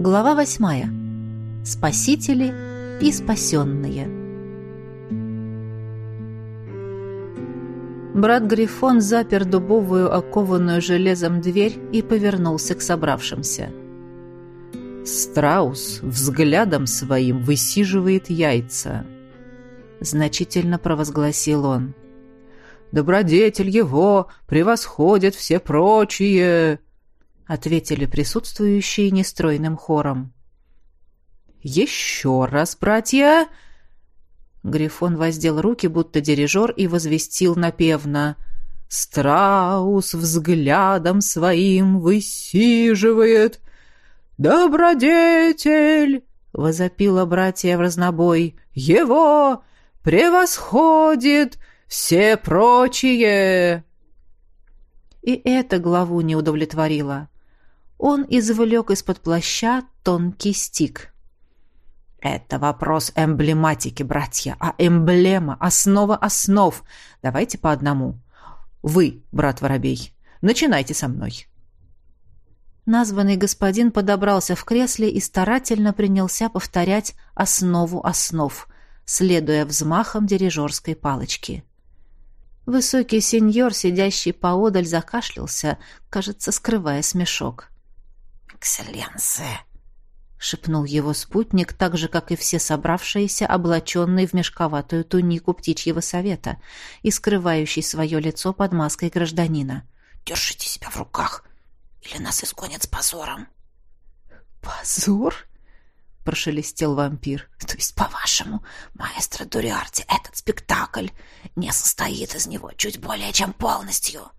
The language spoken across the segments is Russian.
Глава восьмая. Спасители и спасенные. Брат Грифон запер дубовую, окованную железом дверь и повернулся к собравшимся. «Страус взглядом своим высиживает яйца», — значительно провозгласил он. «Добродетель его превосходит все прочие», — ответили присутствующие нестройным хором. «Еще раз, братья!» Грифон воздел руки, будто дирижер, и возвестил напевно. «Страус взглядом своим высиживает «Добродетель!» — возопила братья в разнобой. «Его превосходит все прочие!» И это главу не удовлетворило. Он извлек из-под плаща тонкий стик. «Это вопрос эмблематики, братья, а эмблема — основа основ. Давайте по одному. Вы, брат Воробей, начинайте со мной». Названный господин подобрался в кресле и старательно принялся повторять основу основ, следуя взмахам дирижерской палочки. Высокий сеньор, сидящий поодаль, закашлялся, кажется, скрывая смешок. «Экселленция!» — шепнул его спутник, так же, как и все собравшиеся, облаченные в мешковатую тунику птичьего совета и скрывающий свое лицо под маской гражданина. «Держите себя в руках! Или нас изгонят с позором. Позор? прошелестел вампир. То есть, по-вашему, маэстро Дуриарти, этот спектакль не состоит из него чуть более чем полностью.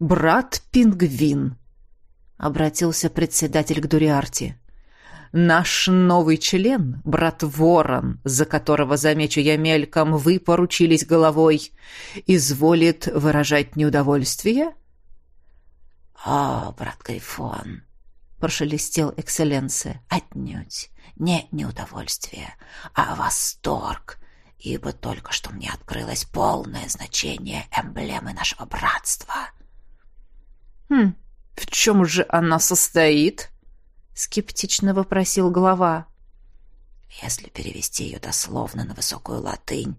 Брат Пингвин, обратился председатель к Дуриарти. Наш новый член, брат Ворон, за которого, замечу я мельком, вы поручились головой, изволит выражать неудовольствие? «О, брат Грифон!» — прошелестел экселленция. «Отнюдь не неудовольствие, а восторг, ибо только что мне открылось полное значение эмблемы нашего братства». «Хм, в чем же она состоит?» — скептично вопросил глава. «Если перевести ее дословно на высокую латынь...»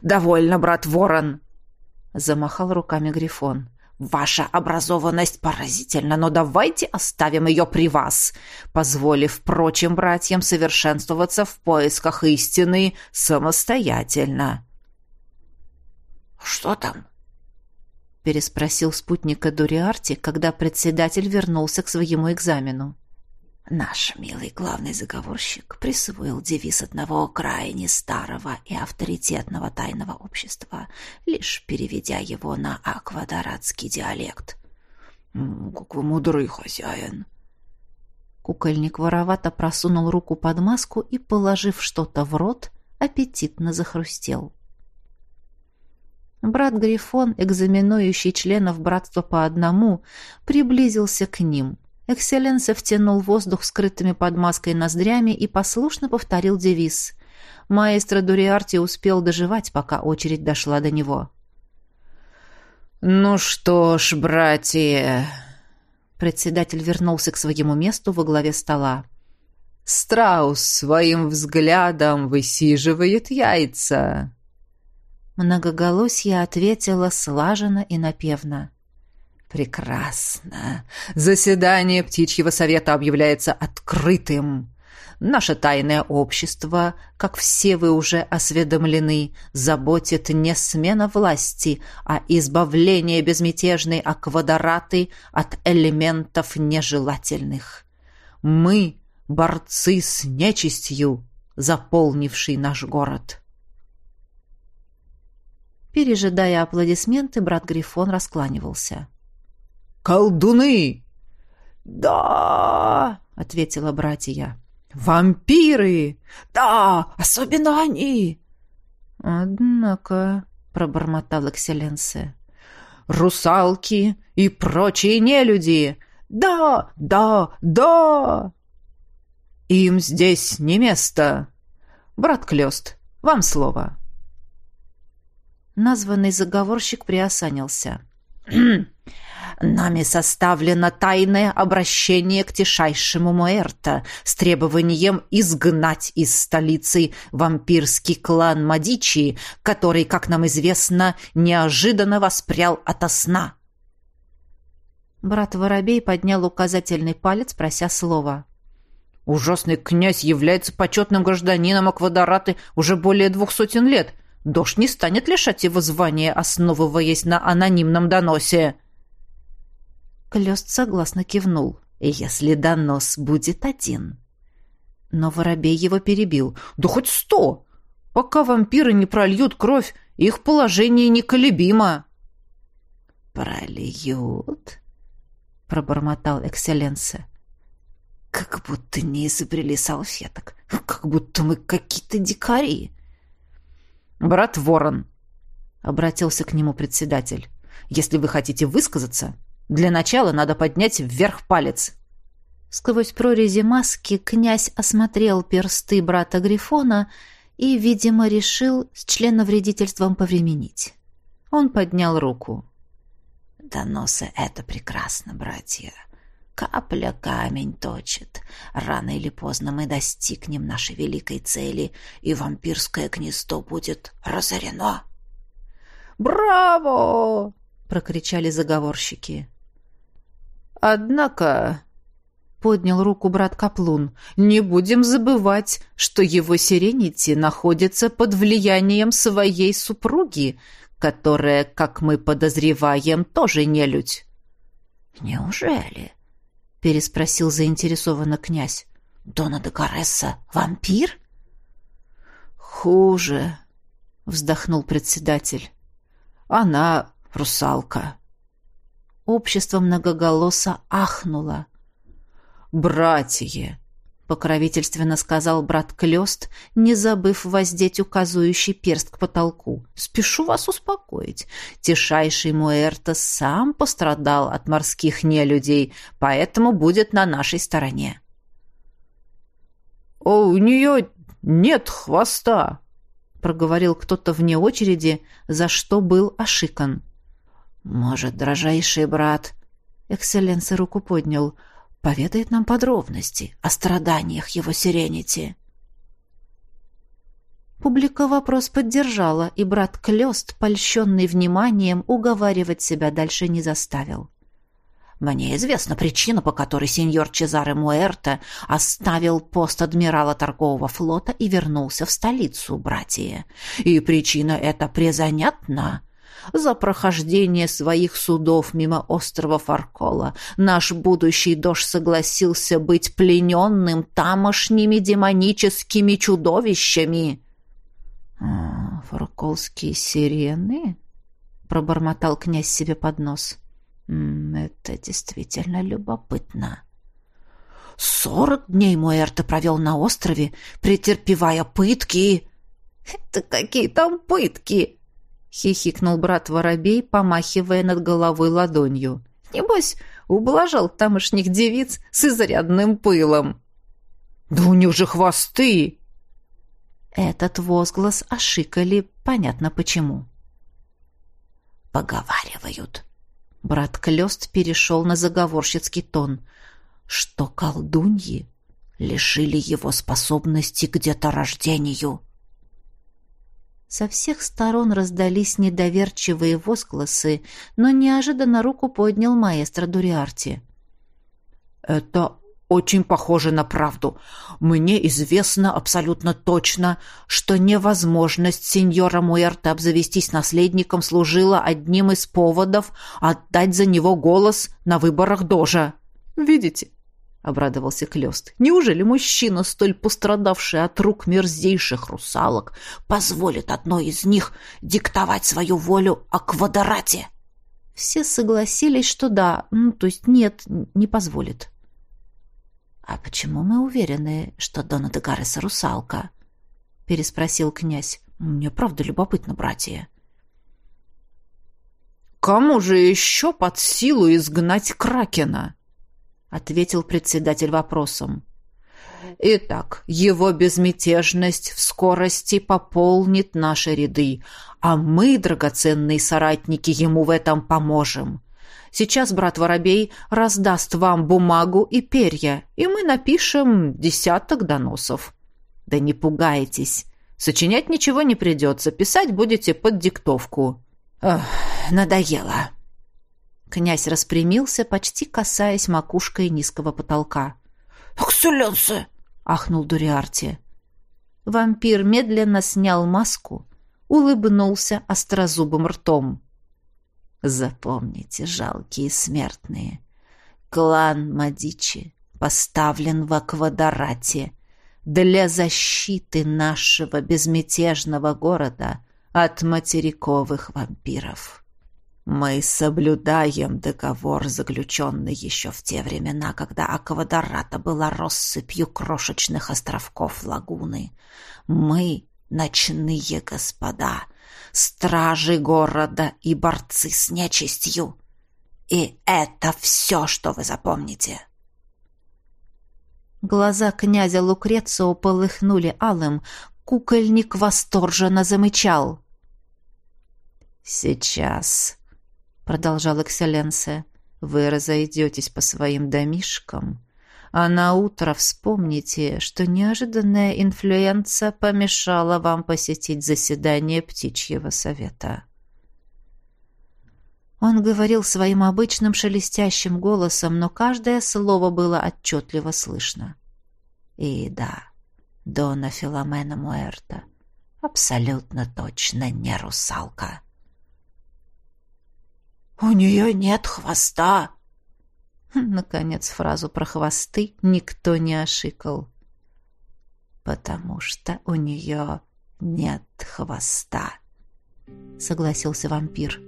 «Довольно, брат Ворон!» — замахал руками Грифон. Ваша образованность поразительна, но давайте оставим ее при вас, позволив прочим братьям совершенствоваться в поисках истины самостоятельно. Что там? Переспросил спутника Дуриарти, когда председатель вернулся к своему экзамену. Наш милый главный заговорщик присвоил девиз одного крайне старого и авторитетного тайного общества, лишь переведя его на аквадоратский диалект. «Как вы мудрый хозяин!» Кукольник воровато просунул руку под маску и, положив что-то в рот, аппетитно захрустел. Брат Грифон, экзаменующий членов братства по одному, приблизился к ним — Экселленсе втянул воздух скрытыми под маской ноздрями и послушно повторил девиз. Маэстро Дуриарти успел доживать, пока очередь дошла до него. «Ну что ж, братья...» Председатель вернулся к своему месту во главе стола. «Страус своим взглядом высиживает яйца». Многоголосье ответила слаженно и напевно. Прекрасно. Заседание птичьего совета объявляется открытым. Наше тайное общество, как все вы уже осведомлены, заботит не смена власти, а избавление безмятежной аквадораты от элементов нежелательных. Мы — борцы с нечистью, заполнивший наш город. Пережидая аплодисменты, брат Грифон раскланивался. «Колдуны!» «Да!» — ответила братья. «Вампиры!» «Да, особенно они!» «Однако...» — пробормотал Экселленсе. «Русалки и прочие нелюди!» «Да, да, да!» «Им здесь не место!» «Брат Клёст, вам слово!» Названный заговорщик приосанился. Нами составлено тайное обращение к тишайшему Муэрта с требованием изгнать из столицы вампирский клан Мадичи, который, как нам известно, неожиданно воспрял ото сна. Брат Воробей поднял указательный палец, прося слова. «Ужасный князь является почетным гражданином Аквадораты уже более двух сотен лет. Дождь не станет лишать его звания, основываясь на анонимном доносе». Клёст согласно кивнул. «Если донос будет один». Но Воробей его перебил. «Да хоть сто! Пока вампиры не прольют кровь, их положение неколебимо». «Прольют?» — пробормотал Экселленсе. «Как будто не изобрели салфеток. Как будто мы какие-то дикари». «Брат Ворон», — обратился к нему председатель, — «если вы хотите высказаться, для начала надо поднять вверх палец». Сквозь прорези маски князь осмотрел персты брата Грифона и, видимо, решил с членовредительством повременить. Он поднял руку. «Доносы — это прекрасно, братья. Капля камень точит. Рано или поздно мы достигнем нашей великой цели, и вампирское гнездо будет разорено». «Браво!» — прокричали заговорщики. Однако, поднял руку брат Каплун, не будем забывать, что его Сиренити находится под влиянием своей супруги, которая, как мы подозреваем, тоже не людь. Неужели? Переспросил заинтересованно князь. Дона де Каресса вампир? Хуже, вздохнул председатель. Она русалка. Общество многоголосо ахнуло. «Братья!» — покровительственно сказал брат Клёст, не забыв воздеть указывающий перст к потолку. «Спешу вас успокоить. Тишайший Муэртос сам пострадал от морских нелюдей, поэтому будет на нашей стороне». «О, у нее нет хвоста!» — проговорил кто-то вне очереди, за что был ошикан. «Может, дрожайший брат...» Экселленс руку поднял. «Поведает нам подробности о страданиях его Сиренити». Публика вопрос поддержала, и брат Клёст, польщенный вниманием, уговаривать себя дальше не заставил. «Мне известна причина, по которой сеньор Чезаре Муэрте оставил пост адмирала торгового флота и вернулся в столицу, братья. И причина эта презанятна. За прохождение своих судов мимо острова Фаркола наш будущий дож согласился быть плененным тамошними демоническими чудовищами. «А, «Фарколские сирены?» — пробормотал князь себе под нос. «Это действительно любопытно». Сорок дней Муэрте провел на острове, претерпевая пытки. «Это какие там пытки?» Хихикнул брат Воробей, помахивая над головой ладонью. Небось, ублажал тамошних девиц с изрядным пылом. Да у них же хвосты. Этот возглас ошикали, понятно почему. Поговаривают. Брат Клёст перешел на заговорщицкий тон, что колдуньи лишили его способности к деторождению. Со всех сторон раздались недоверчивые возгласы, но неожиданно руку поднял маэстро Дуриарти. «Это очень похоже на правду. Мне известно абсолютно точно, что невозможность сеньора Муэрта обзавестись наследником служила одним из поводов отдать за него голос на выборах Дожа. Видите, — обрадовался Клёст. «Неужели мужчина, столь пострадавший от рук мерзейших русалок, позволит одной из них диктовать свою волю о квадрате?» Все согласились, что да, ну, то есть нет, не позволит. «А почему мы уверены, что Дона Дегарес русалка?» — переспросил князь. «Мне правда любопытно, братья». «Кому же еще под силу изгнать Кракена?» Ответил председатель вопросом. Итак, его безмятежность в скорости пополнит наши ряды, а мы, драгоценные соратники, ему в этом поможем. Сейчас брат Воробей раздаст вам бумагу и перья, и мы напишем десяток доносов. Да не пугайтесь. Сочинять ничего не придется, писать будете под диктовку. Эх, надоело. Князь распрямился, почти касаясь макушкой низкого потолка. «Экселленсе!» — ахнул Дуриарти. Вампир медленно снял маску, улыбнулся острозубым ртом. «Запомните, жалкие смертные, клан Мадичи поставлен в Аквадорате для защиты нашего безмятежного города от материковых вампиров. Мы соблюдаем договор, заключенный еще в те времена, когда Аквадората была россыпью крошечных островков лагуны. Мы — ночные господа, стражи города и борцы с нечистью. И это все, что вы запомните. Глаза князя Лукрецио полыхнули алым, кукольник восторженно замычал. «Сейчас», — продолжал Экселленсе, — «вы разойдетесь по своим домишкам, а на утро вспомните, что неожиданная инфлюенция помешала вам посетить заседание птичьего совета». Он говорил своим обычным шелестящим голосом, но каждое слово было отчетливо слышно. И да, Дона Филомена Муэрта абсолютно точно не русалка. «У нее нет хвоста!» Наконец фразу про хвосты никто не ошикал. «Потому что у нее нет хвоста», — согласился вампир.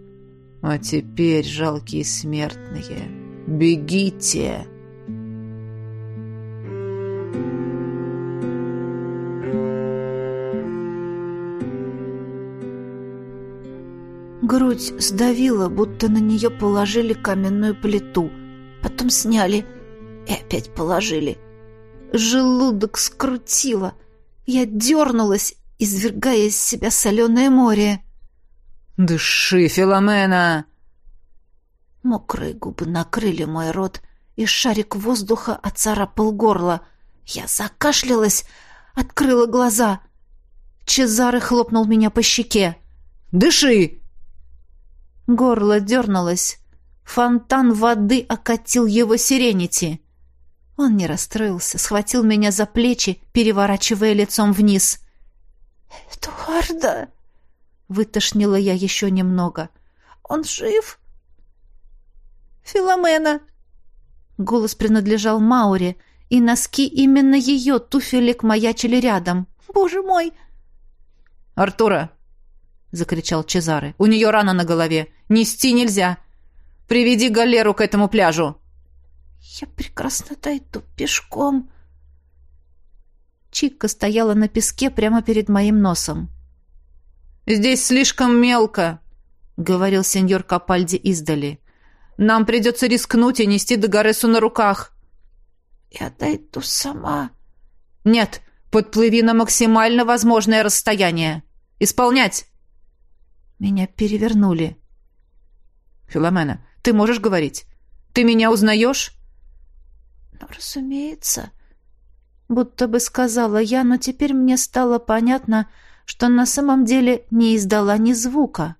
А теперь, жалкие смертные, бегите!» Грудь сдавила, будто на нее положили каменную плиту. Потом сняли и опять положили. Желудок скрутило. Я дернулась, извергая из себя соленое море. «Дыши, Филомена!» Мокрые губы накрыли мой рот, и шарик воздуха оцарапал горло. Я закашлялась, открыла глаза. Чезаре хлопнул меня по щеке. «Дыши!» Горло дернулось. Фонтан воды окатил его сиренити. Он не расстроился, схватил меня за плечи, переворачивая лицом вниз. «Эдуарда!» Вытошнила я еще немного. «Он жив?» «Филомена!» Голос принадлежал Мауре, и носки именно ее туфелек маячили рядом. «Боже мой!» «Артура!» — закричал Чезаре. «У нее рана на голове. Нести нельзя. Приведи галеру к этому пляжу!» «Я прекрасно дойду пешком!» Чикка стояла на песке прямо перед моим носом. «Здесь слишком мелко», — говорил сеньор Капальди издали. «Нам придется рискнуть и нести Дагоресу на руках». «Я дойду сама». «Нет, подплыви на максимально возможное расстояние. Исполнять!» Меня перевернули. «Филомена, ты можешь говорить? Ты меня узнаешь?» «Ну, разумеется», — будто бы сказала я, но теперь мне стало понятно, что на самом деле не издала ни звука.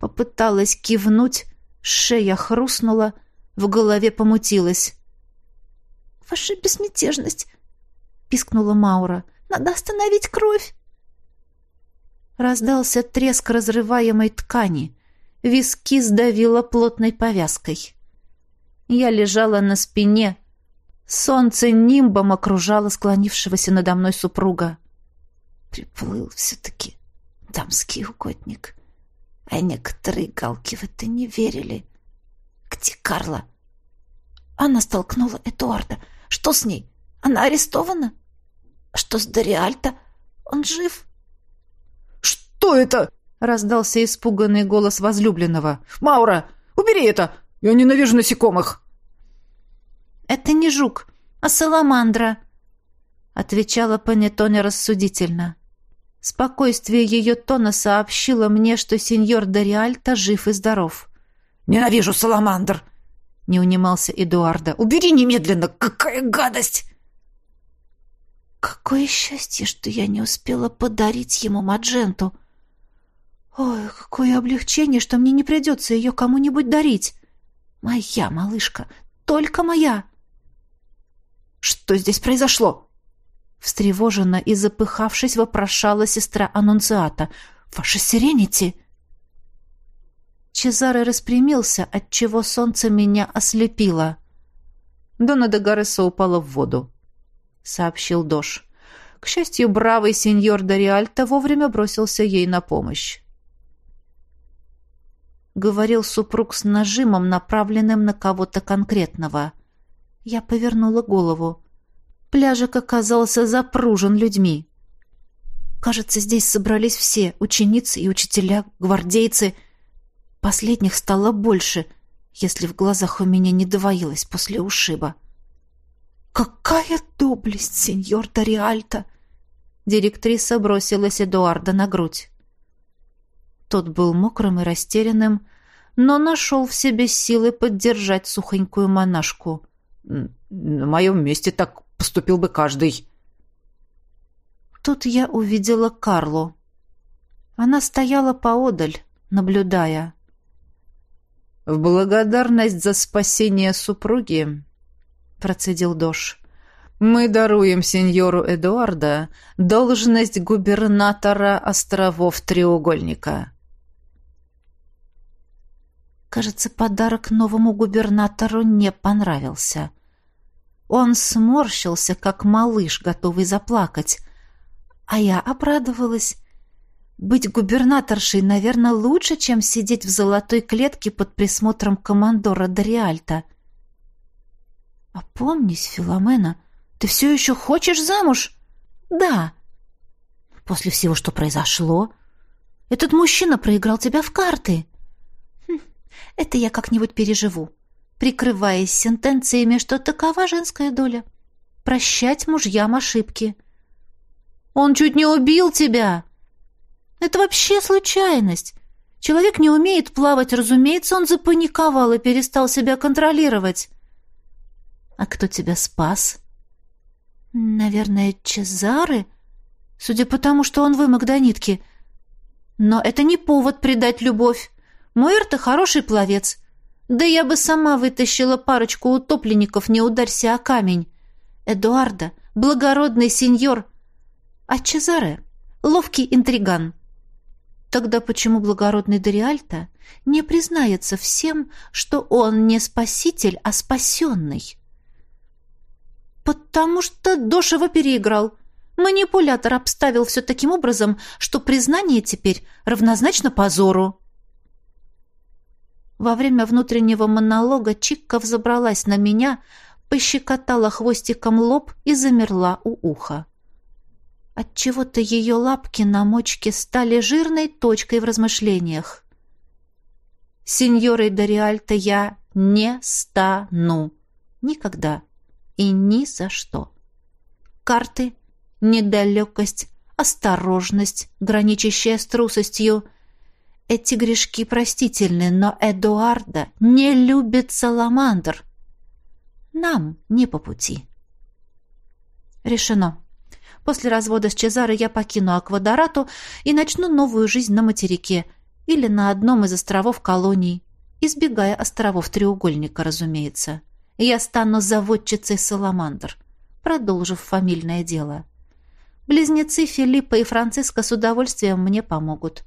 Попыталась кивнуть, шея хрустнула, в голове помутилась. «Ваша безмятежность!» — пискнула Маура. «Надо остановить кровь!» Раздался треск разрываемой ткани. Виски сдавило плотной повязкой. Я лежала на спине. Солнце нимбом окружало склонившегося надо мной супруга. Приплыл все-таки дамский угодник. А некоторые галки в это не верили. Где Карла? Она столкнула Эдуарда. Что с ней? Она арестована? Что с Дориальто? Он жив? «Что это?» — раздался испуганный голос возлюбленного. «Маура, убери это! Я ненавижу насекомых!» «Это не жук, а саламандра», — отвечала Панеттоне рассудительно. Спокойствие ее тона сообщило мне, что сеньор Дориальто жив и здоров. Ненавижу саламандр!» Не унимался Эдуарда. «Убери немедленно! Какая гадость!» Какое счастье, что я не успела подарить ему Мадженту. Ой, какое облегчение, что мне не придется ее кому-нибудь дарить. Моя малышка, только моя. Что здесь произошло? Встревоженно и запыхавшись, вопрошала сестра Аннунциата. «Ваша сиренити!» Чезаре распрямился, отчего солнце меня ослепило. Дона де Гареса упала в воду. — сообщил Дош. К счастью, бравый сеньор Дориальто вовремя бросился ей на помощь. Говорил супруг с нажимом, направленным на кого-то конкретного. Я повернула голову. Пляжик оказался запружен людьми. Кажется, здесь собрались все — ученицы и учителя, гвардейцы. Последних стало больше, если в глазах у меня не двоилось после ушиба. — «Какая доблесть, сеньор Дориальто!» Директриса бросилась Эдуарда на грудь. Тот был мокрым и растерянным, но нашел в себе силы поддержать сухонькую монашку. «На моем месте так поступил бы каждый». Тут я увидела Карлу. Она стояла поодаль, наблюдая. В благодарность за спасение супруги процедил Дош. Мы даруем сеньору Эдуарда должность губернатора островов Треугольника. Кажется, подарок новому губернатору не понравился. Он сморщился, как малыш, готовый заплакать. А я обрадовалась. Быть губернаторшей, наверное, лучше, чем сидеть в золотой клетке под присмотром командора Дориальта — «Опомнись, Филомена, ты все еще хочешь замуж?» «Да». «После всего, что произошло, этот мужчина проиграл тебя в карты». «Это я как-нибудь переживу, прикрываясь сентенциями, что такова женская доля. Прощать мужьям ошибки». «Он чуть не убил тебя!» «Это вообще случайность. Человек не умеет плавать, разумеется, он запаниковал и перестал себя контролировать». А кто тебя спас? Наверное, Чезары? Судя по тому, что он вымок до нитки. Но это не повод предать любовь. Муэрто хороший пловец. Да я бы сама вытащила парочку утопленников, не ударься о камень. Эдуарда, благородный сеньор. А Чезаре — ловкий интриган. Тогда почему благородный Дориальто не признается всем, что он не спаситель, а спасенный? «Потому что Дошева переиграл. Манипулятор обставил все таким образом, что признание теперь равнозначно позору». Во время внутреннего монолога Чикка взобралась на меня, пощекотала хвостиком лоб и замерла у уха. Отчего-то ее лапки на мочке стали жирной точкой в размышлениях. «Сеньорой Дориальто я не стану. Никогда и ни за что. Карты, недалекость, осторожность, граничащая с трусостью. Эти грешки простительны, но Эдуарда не любит саламандр. Нам не по пути. Решено. После развода с Чезаро я покину Аквадорату и начну новую жизнь на материке или на одном из островов колоний, избегая островов треугольника, разумеется я стану заводчицей саламандр, продолжив фамильное дело. Близнецы Филиппа и Франциска с удовольствием мне помогут.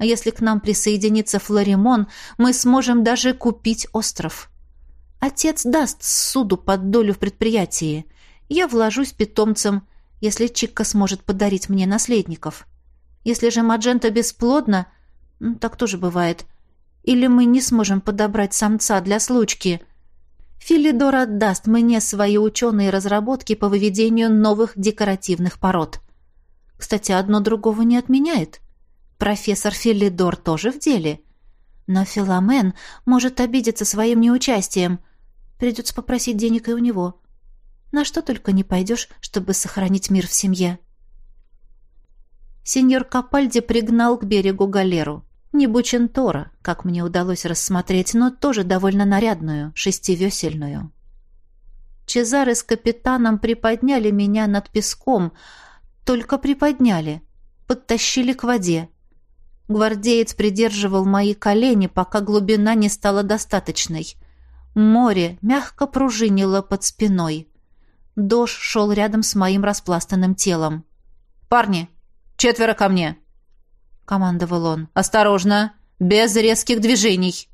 А если к нам присоединится Флоримон, мы сможем даже купить остров. Отец даст суду под долю в предприятии. Я вложусь питомцем, если Чикка сможет подарить мне наследников. Если же Маджента бесплодна, так тоже бывает, или мы не сможем подобрать самца для случки – Филидор отдаст мне свои ученые разработки по выведению новых декоративных пород. Кстати, одно другого не отменяет. Профессор Филидор тоже в деле. Но Филомен может обидеться своим неучастием. Придется попросить денег и у него. На что только не пойдешь, чтобы сохранить мир в семье. Сеньор Капальди пригнал к берегу галеру. Не Бучентора, как мне удалось рассмотреть, но тоже довольно нарядную, шестивесельную. Чезары с капитаном приподняли меня над песком, только приподняли, подтащили к воде. Гвардеец придерживал мои колени, пока глубина не стала достаточной. Море мягко пружинило под спиной. Дож шел рядом с моим распластанным телом. «Парни, четверо ко мне!» — командовал он. «Осторожно! Без резких движений!»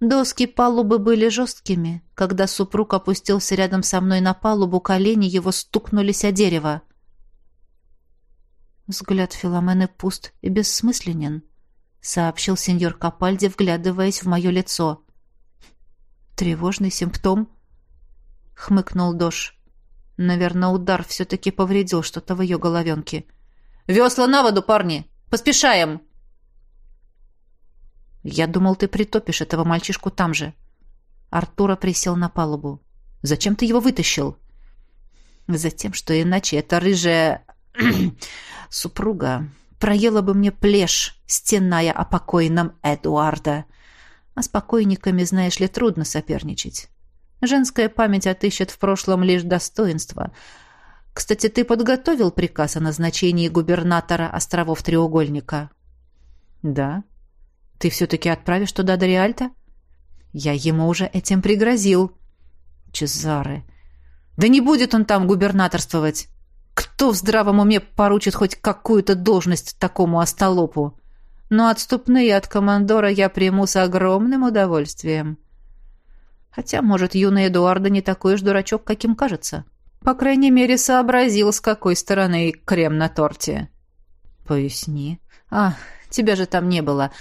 Доски палубы были жесткими. Когда супруг опустился рядом со мной на палубу, колени его стукнулись о дерево. Взгляд Филомены пуст и бессмысленен, сообщил сеньор Капальди, вглядываясь в мое лицо. Тревожный симптом? Хмыкнул Дош. Наверное, удар все-таки повредил что-то в ее головенке. «Весла на воду, парни! Поспешаем!» «Я думал, ты притопишь этого мальчишку там же». Артура присел на палубу. «Зачем ты его вытащил?» «Затем, что иначе эта рыжая супруга проела бы мне плешь, стеная о покойном Эдуарда. А с покойниками, знаешь ли, трудно соперничать. Женская память отыщет в прошлом лишь достоинство. Кстати, ты подготовил приказ о назначении губернатора островов Треугольника? Да. Ты все-таки отправишь туда Дориальта? Я ему уже этим пригрозил. Чезаре. Да не будет он там губернаторствовать. Кто в здравом уме поручит хоть какую-то должность такому остолопу? Но отступные от командора я приму с огромным удовольствием. Хотя, может, юный Эдуарда не такой уж дурачок, каким кажется. По крайней мере, сообразил, с какой стороны крем на торте. Поясни. А, тебя же там не было.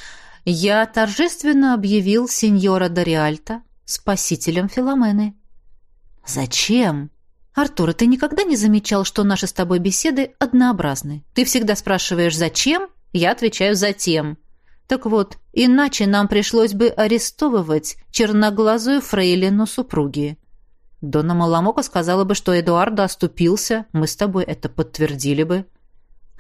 Я торжественно объявил сеньора Дориальта спасителем Филомены. Зачем? Артур, ты никогда не замечал, что наши с тобой беседы однообразны? Ты всегда спрашиваешь «зачем?», я отвечаю «затем». Так вот, иначе нам пришлось бы арестовывать черноглазую фрейлину супруги. Дона Маламока сказала бы, что Эдуардо оступился, мы с тобой это подтвердили бы.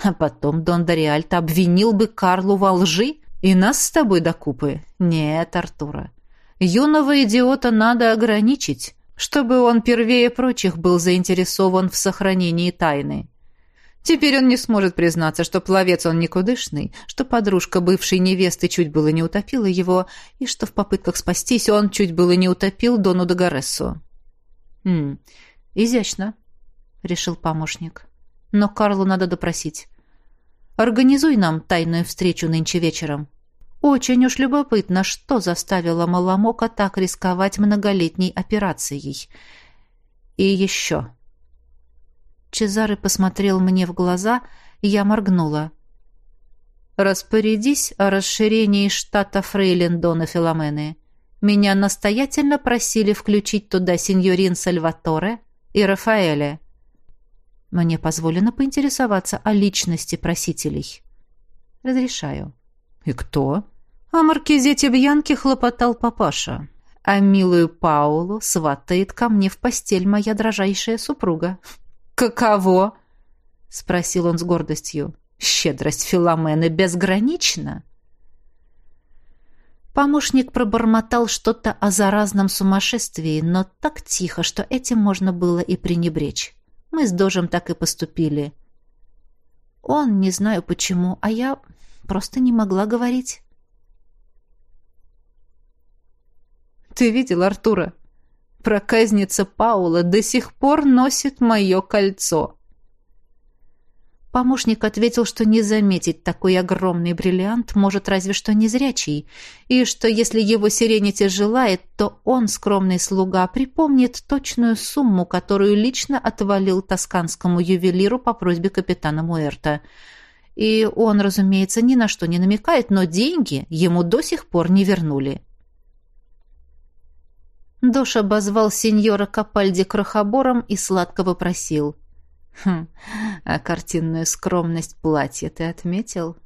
А потом Дон Дориальто обвинил бы Карлу во лжи и нас с тобой до купы. Нет, Артура, юного идиота надо ограничить, чтобы он первее прочих был заинтересован в сохранении тайны. Теперь он не сможет признаться, что пловец он никудышный, что подружка бывшей невесты чуть было не утопила его, и что в попытках спастись он чуть было не утопил Дону Дагорессу. «Хм, изящно», — решил помощник. «Но Карлу надо допросить. Организуй нам тайную встречу нынче вечером. Очень уж любопытно, что заставило Маламока так рисковать многолетней операцией. И еще...» Чезаре посмотрел мне в глаза, и я моргнула. «Распорядись о расширении штата Фрейлин Дона Филомены. Меня настоятельно просили включить туда сеньорин Сальваторе и Рафаэля. Мне позволено поинтересоваться о личности просителей. Разрешаю». «И кто?» О маркизете Бьянки хлопотал папаша. А милую Паулу сватает ко мне в постель моя дрожайшая супруга. «Каково?» — спросил он с гордостью. «Щедрость Филомены безгранична». Помощник пробормотал что-то о заразном сумасшествии, но так тихо, что этим можно было и пренебречь. Мы с Дожем так и поступили. Он, не знаю почему, а я просто не могла говорить. «Ты видел Артура?» Проказница Паула до сих пор носит мое кольцо. Помощник ответил, что не заметить такой огромный бриллиант может разве что незрячий, и что если его сиренити желает, то он, скромный слуга, припомнит точную сумму, которую лично отвалил тосканскому ювелиру по просьбе капитана Муэрта. И он, разумеется, ни на что не намекает, но деньги ему до сих пор не вернули. Дош обозвал сеньора Капальди крохобором и сладко попросил. «Хм, а картинную скромность платья ты отметил?»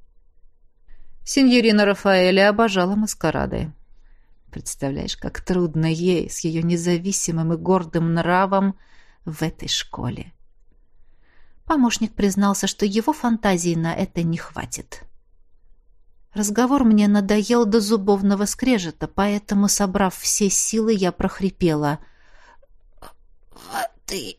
Сеньорина Рафаэля обожала маскарады. Представляешь, как трудно ей с ее независимым и гордым нравом в этой школе. Помощник признался, что его фантазии на это не хватит. Разговор мне надоел до зубовного скрежета, поэтому, собрав все силы, я прохрипела. «Ты...»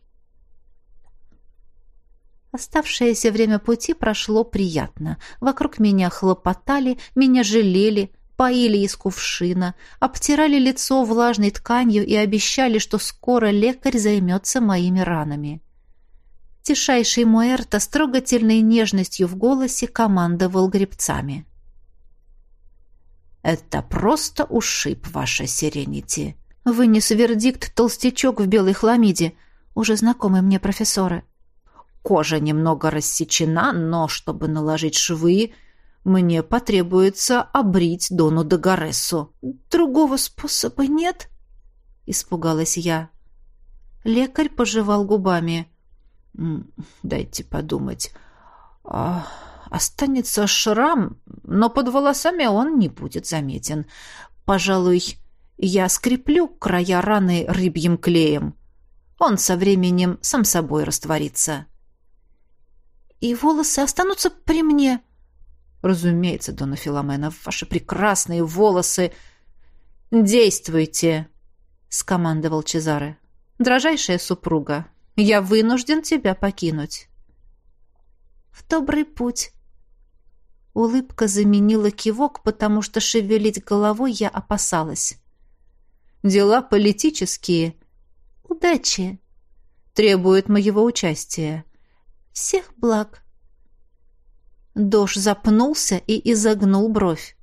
Оставшееся время пути прошло приятно. Вокруг меня хлопотали, меня жалели, поили из кувшина, обтирали лицо влажной тканью и обещали, что скоро лекарь займется моими ранами. Тишайший Муэрта с трогательной нежностью в голосе командовал гребцами. «Это просто ушиб, ваша сиренити», — вынес вердикт толстячок в белой хламиде, уже знакомый мне профессора. «Кожа немного рассечена, но чтобы наложить швы, мне потребуется обрить Дону Дагарессу». «Другого способа нет?» — испугалась я. Лекарь пожевал губами. «Дайте подумать. А, Останется шрам, но под волосами он не будет заметен. Пожалуй, я скреплю края раны рыбьим клеем. Он со временем сам собой растворится. И волосы останутся при мне. Разумеется, Дона Филомена, ваши прекрасные волосы. Действуйте, скомандовал Чезаре. Дрожайшая супруга, я вынужден тебя покинуть. В добрый путь, Улыбка заменила кивок, потому что шевелить головой я опасалась. Дела политические. Удачи. Требуют моего участия. Всех благ. Дош запнулся и изогнул бровь.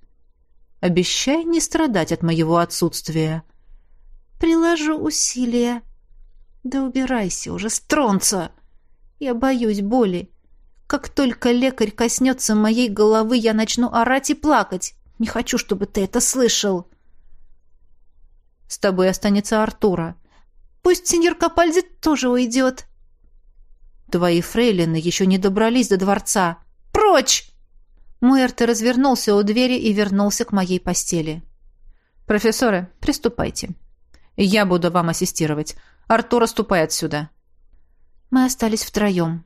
Обещай не страдать от моего отсутствия. Приложу усилия. Да убирайся уже, стронца. Я боюсь боли. Как только лекарь коснется моей головы, я начну орать и плакать. Не хочу, чтобы ты это слышал. С тобой останется Артура. Пусть сеньор Капальди тоже уйдет. Твои фрейлины еще не добрались до дворца. Прочь! Муэрте развернулся у двери и вернулся к моей постели. «Профессоры, приступайте. Я буду вам ассистировать. Артур, ступай отсюда». Мы остались втроем.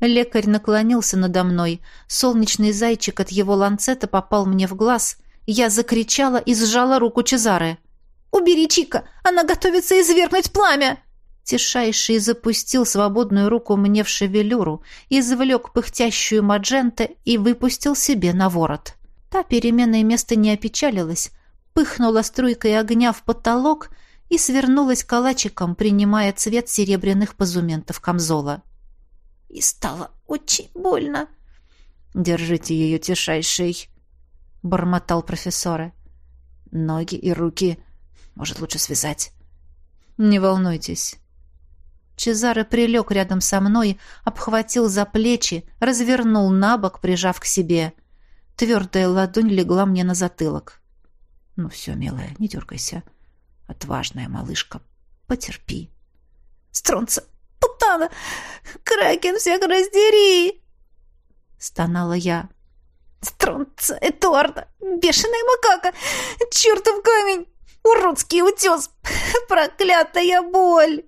Лекарь наклонился надо мной. Солнечный зайчик от его ланцета попал мне в глаз. Я закричала и сжала руку Чезары. «Убери Чика! Она готовится извергнуть пламя!» Тишайший запустил свободную руку мне в шевелюру, извлек пыхтящую маджента и выпустил себе на ворот. Та переменное место не опечалилась, пыхнула струйкой огня в потолок и свернулась калачиком, принимая цвет серебряных позументов камзола и стало очень больно. «Держите ее, тишайший», — бормотал профессора. «Ноги и руки, может, лучше связать». «Не волнуйтесь». Чезаре прилег рядом со мной, обхватил за плечи, развернул на бок, прижав к себе. Твердая ладонь легла мне на затылок. «Ну все, милая, не дергайся. Отважная малышка, потерпи». «Стронца, Путана! Кракен всех раздери!» Стонала я. «Стронца, Эдуарда! Бешеная макака! Чертов камень! Уродский утес! Проклятая боль!»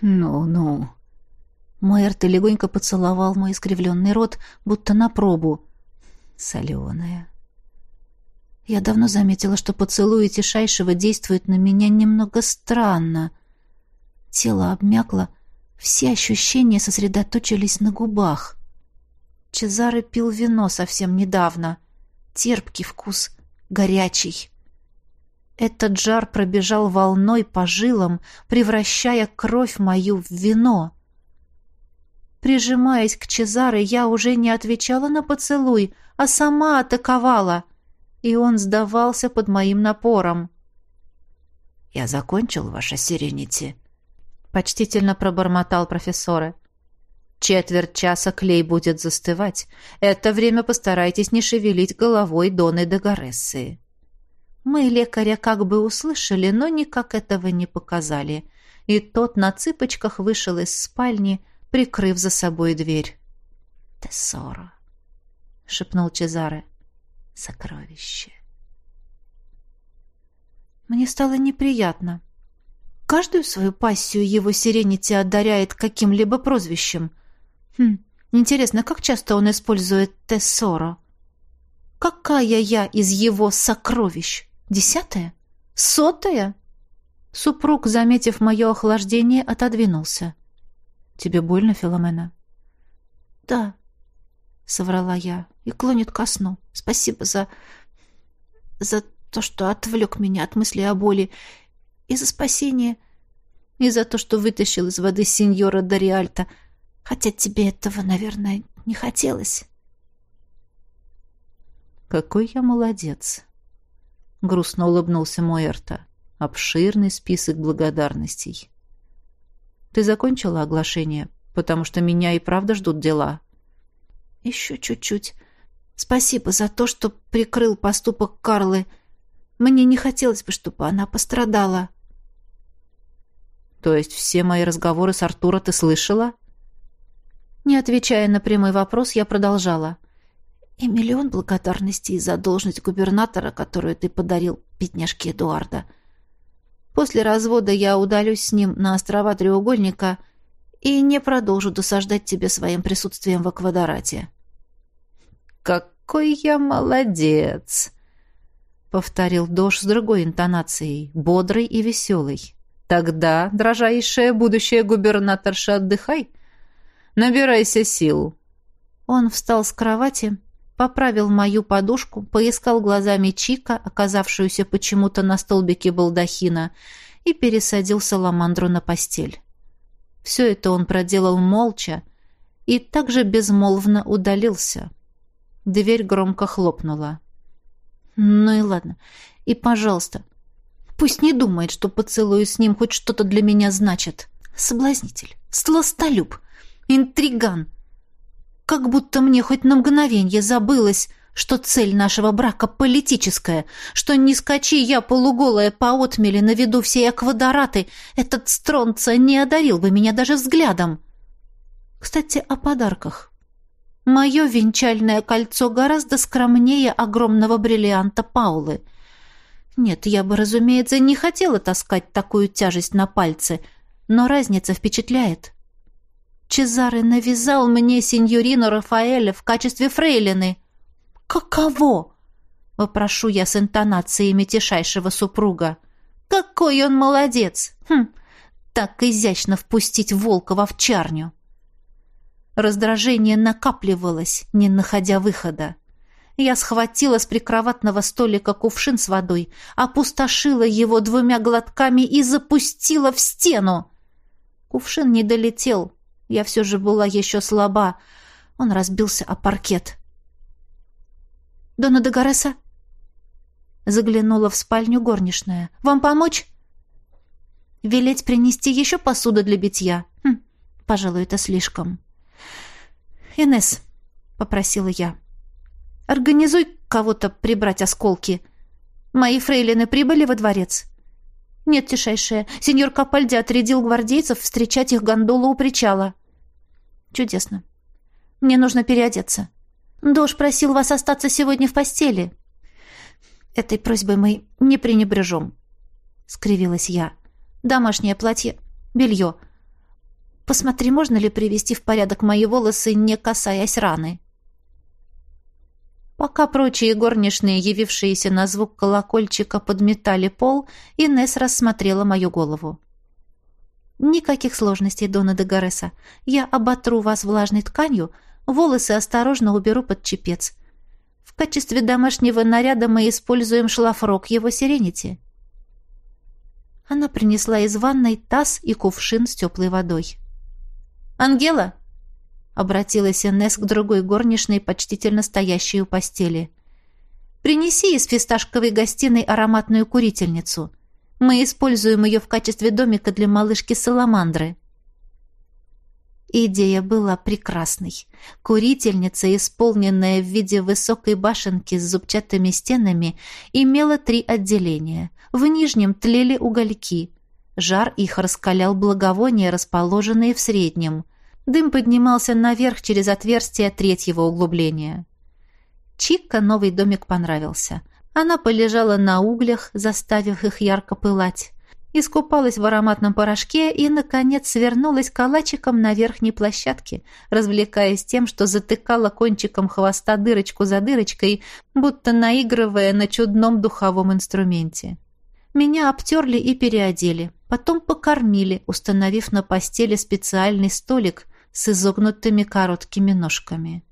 «Ну-ну!» Муэрте легонько поцеловал мой искривленный рот, будто на пробу. Соленая. Я давно заметила, что поцелуи Тишайшего действуют на меня немного странно. Тело обмякло, все ощущения сосредоточились на губах. Чезаре пил вино совсем недавно. Терпкий вкус, горячий. Этот жар пробежал волной по жилам, превращая кровь мою в вино. Прижимаясь к Чезаре, я уже не отвечала на поцелуй, а сама атаковала, и он сдавался под моим напором. «Я закончил, ваша сиренити», почтительно пробормотал профессора. Четверть часа клей будет застывать. Это время постарайтесь не шевелить головой Доны де. Мы лекаря как бы услышали, но никак этого не показали. И тот на цыпочках вышел из спальни, прикрыв за собой дверь. «Тессоро», — шепнул Чезаре. «Сокровище». Мне стало неприятно. Каждую свою пассию его Сиренити одаряет каким-либо прозвищем. Хм, интересно, как часто он использует Тессоро? Какая я из его сокровищ? Десятая? Сотая? Супруг, заметив мое охлаждение, отодвинулся. «Тебе больно, Филомена?» «Да», — соврала я, и клонит ко сну. «Спасибо за... за то, что отвлек меня от мысли о боли, и за спасение, и за то, что вытащил из воды сеньора Дориальта, хотя тебе этого, наверное, не хотелось». «Какой я молодец!» — грустно улыбнулся Муэрта. «Обширный список благодарностей». «Ты закончила оглашение? Потому что меня и правда ждут дела». «Еще чуть-чуть. Спасибо за то, что прикрыл поступок Карлы. Мне не хотелось бы, чтобы она пострадала». «То есть все мои разговоры с Артура ты слышала?» Не отвечая на прямой вопрос, я продолжала. «И миллион благодарностей за должность губернатора, которую ты подарил бедняжке Эдуарда. После развода я удалюсь с ним на острова Треугольника и не продолжу досаждать тебе своим присутствием в Аквадорате». «Какой я молодец!» — повторил Дош с другой интонацией, бодрой и веселой. «Тогда, дрожайшая будущая губернаторша, отдыхай. Набирайся сил». Он встал с кровати, поправил мою подушку, поискал глазами Чика, оказавшуюся почему-то на столбике балдахина, и пересадил саламандру на постель. Все это он проделал молча и также безмолвно удалился. Дверь громко хлопнула. «Ну и ладно. И, пожалуйста, пусть не думает, что поцелуй с ним хоть что-то для меня значит. Соблазнитель, сластолюб, интриган. Как будто мне хоть на мгновенье забылось, что цель нашего брака политическая, что не скачи я полуголая по отмели на виду всей аквадораты, этот стронца не одарил бы меня даже взглядом. Кстати, о подарках. Мое венчальное кольцо гораздо скромнее огромного бриллианта Паулы. Нет, я бы, разумеется, не хотела таскать такую тяжесть на пальце, но разница впечатляет. Чезаре навязал мне сеньорину Рафаэля в качестве фрейлины. Каково? Вопрошу я с интонациями тишайшего супруга. Какой он молодец! Хм, так изящно впустить волка в овчарню. Раздражение накапливалось, не находя выхода. Я схватила с прикроватного столика кувшин с водой, опустошила его двумя глотками и запустила в стену. Кувшин не долетел. Я все же была еще слаба. Он разбился о паркет. «Дона де Гареса?» Заглянула в спальню горничная. «Вам помочь?» «Велеть принести еще посуду для битья?» хм, «Пожалуй, это слишком». «Инесс», — попросила я, — «организуй кого-то прибрать осколки. Мои фрейлины прибыли во дворец?» «Нет, тишайшая. Сеньор Капальди отрядил гвардейцев встречать их гондолу у причала». «Чудесно. Мне нужно переодеться». Дош просил вас остаться сегодня в постели. Этой просьбой мы не пренебрежем, — скривилась я. Домашнее платье, белье. Посмотри, можно ли привести в порядок мои волосы, не касаясь раны. Пока прочие горничные, явившиеся на звук колокольчика, подметали пол, Инесс рассмотрела мою голову. «Никаких сложностей, Дона де Гареса. Я оботру вас влажной тканью, — Волосы осторожно уберу под чепец. В качестве домашнего наряда мы используем шлафрок его сиренити. Она принесла из ванной таз и кувшин с теплой водой. «Ангела!» — обратилась Энесс к другой горничной, почтительно стоящей у постели. «Принеси из фисташковой гостиной ароматную курительницу. Мы используем ее в качестве домика для малышки Саламандры». Идея была прекрасной. Курительница, исполненная в виде высокой башенки с зубчатыми стенами, имела три отделения. В нижнем тлели угольки. Жар их раскалял благовония, расположенные в среднем. Дым поднимался наверх через отверстие третьего углубления. Чикка новый домик понравился. Она полежала на углях, заставив их ярко пылать. искупалась в ароматном порошке и, наконец, свернулась калачиком на верхней площадке, развлекаясь тем, что затыкала кончиком хвоста дырочку за дырочкой, будто наигрывая на чудном духовом инструменте. Меня обтерли и переодели, потом покормили, установив на постели специальный столик с изогнутыми короткими ножками.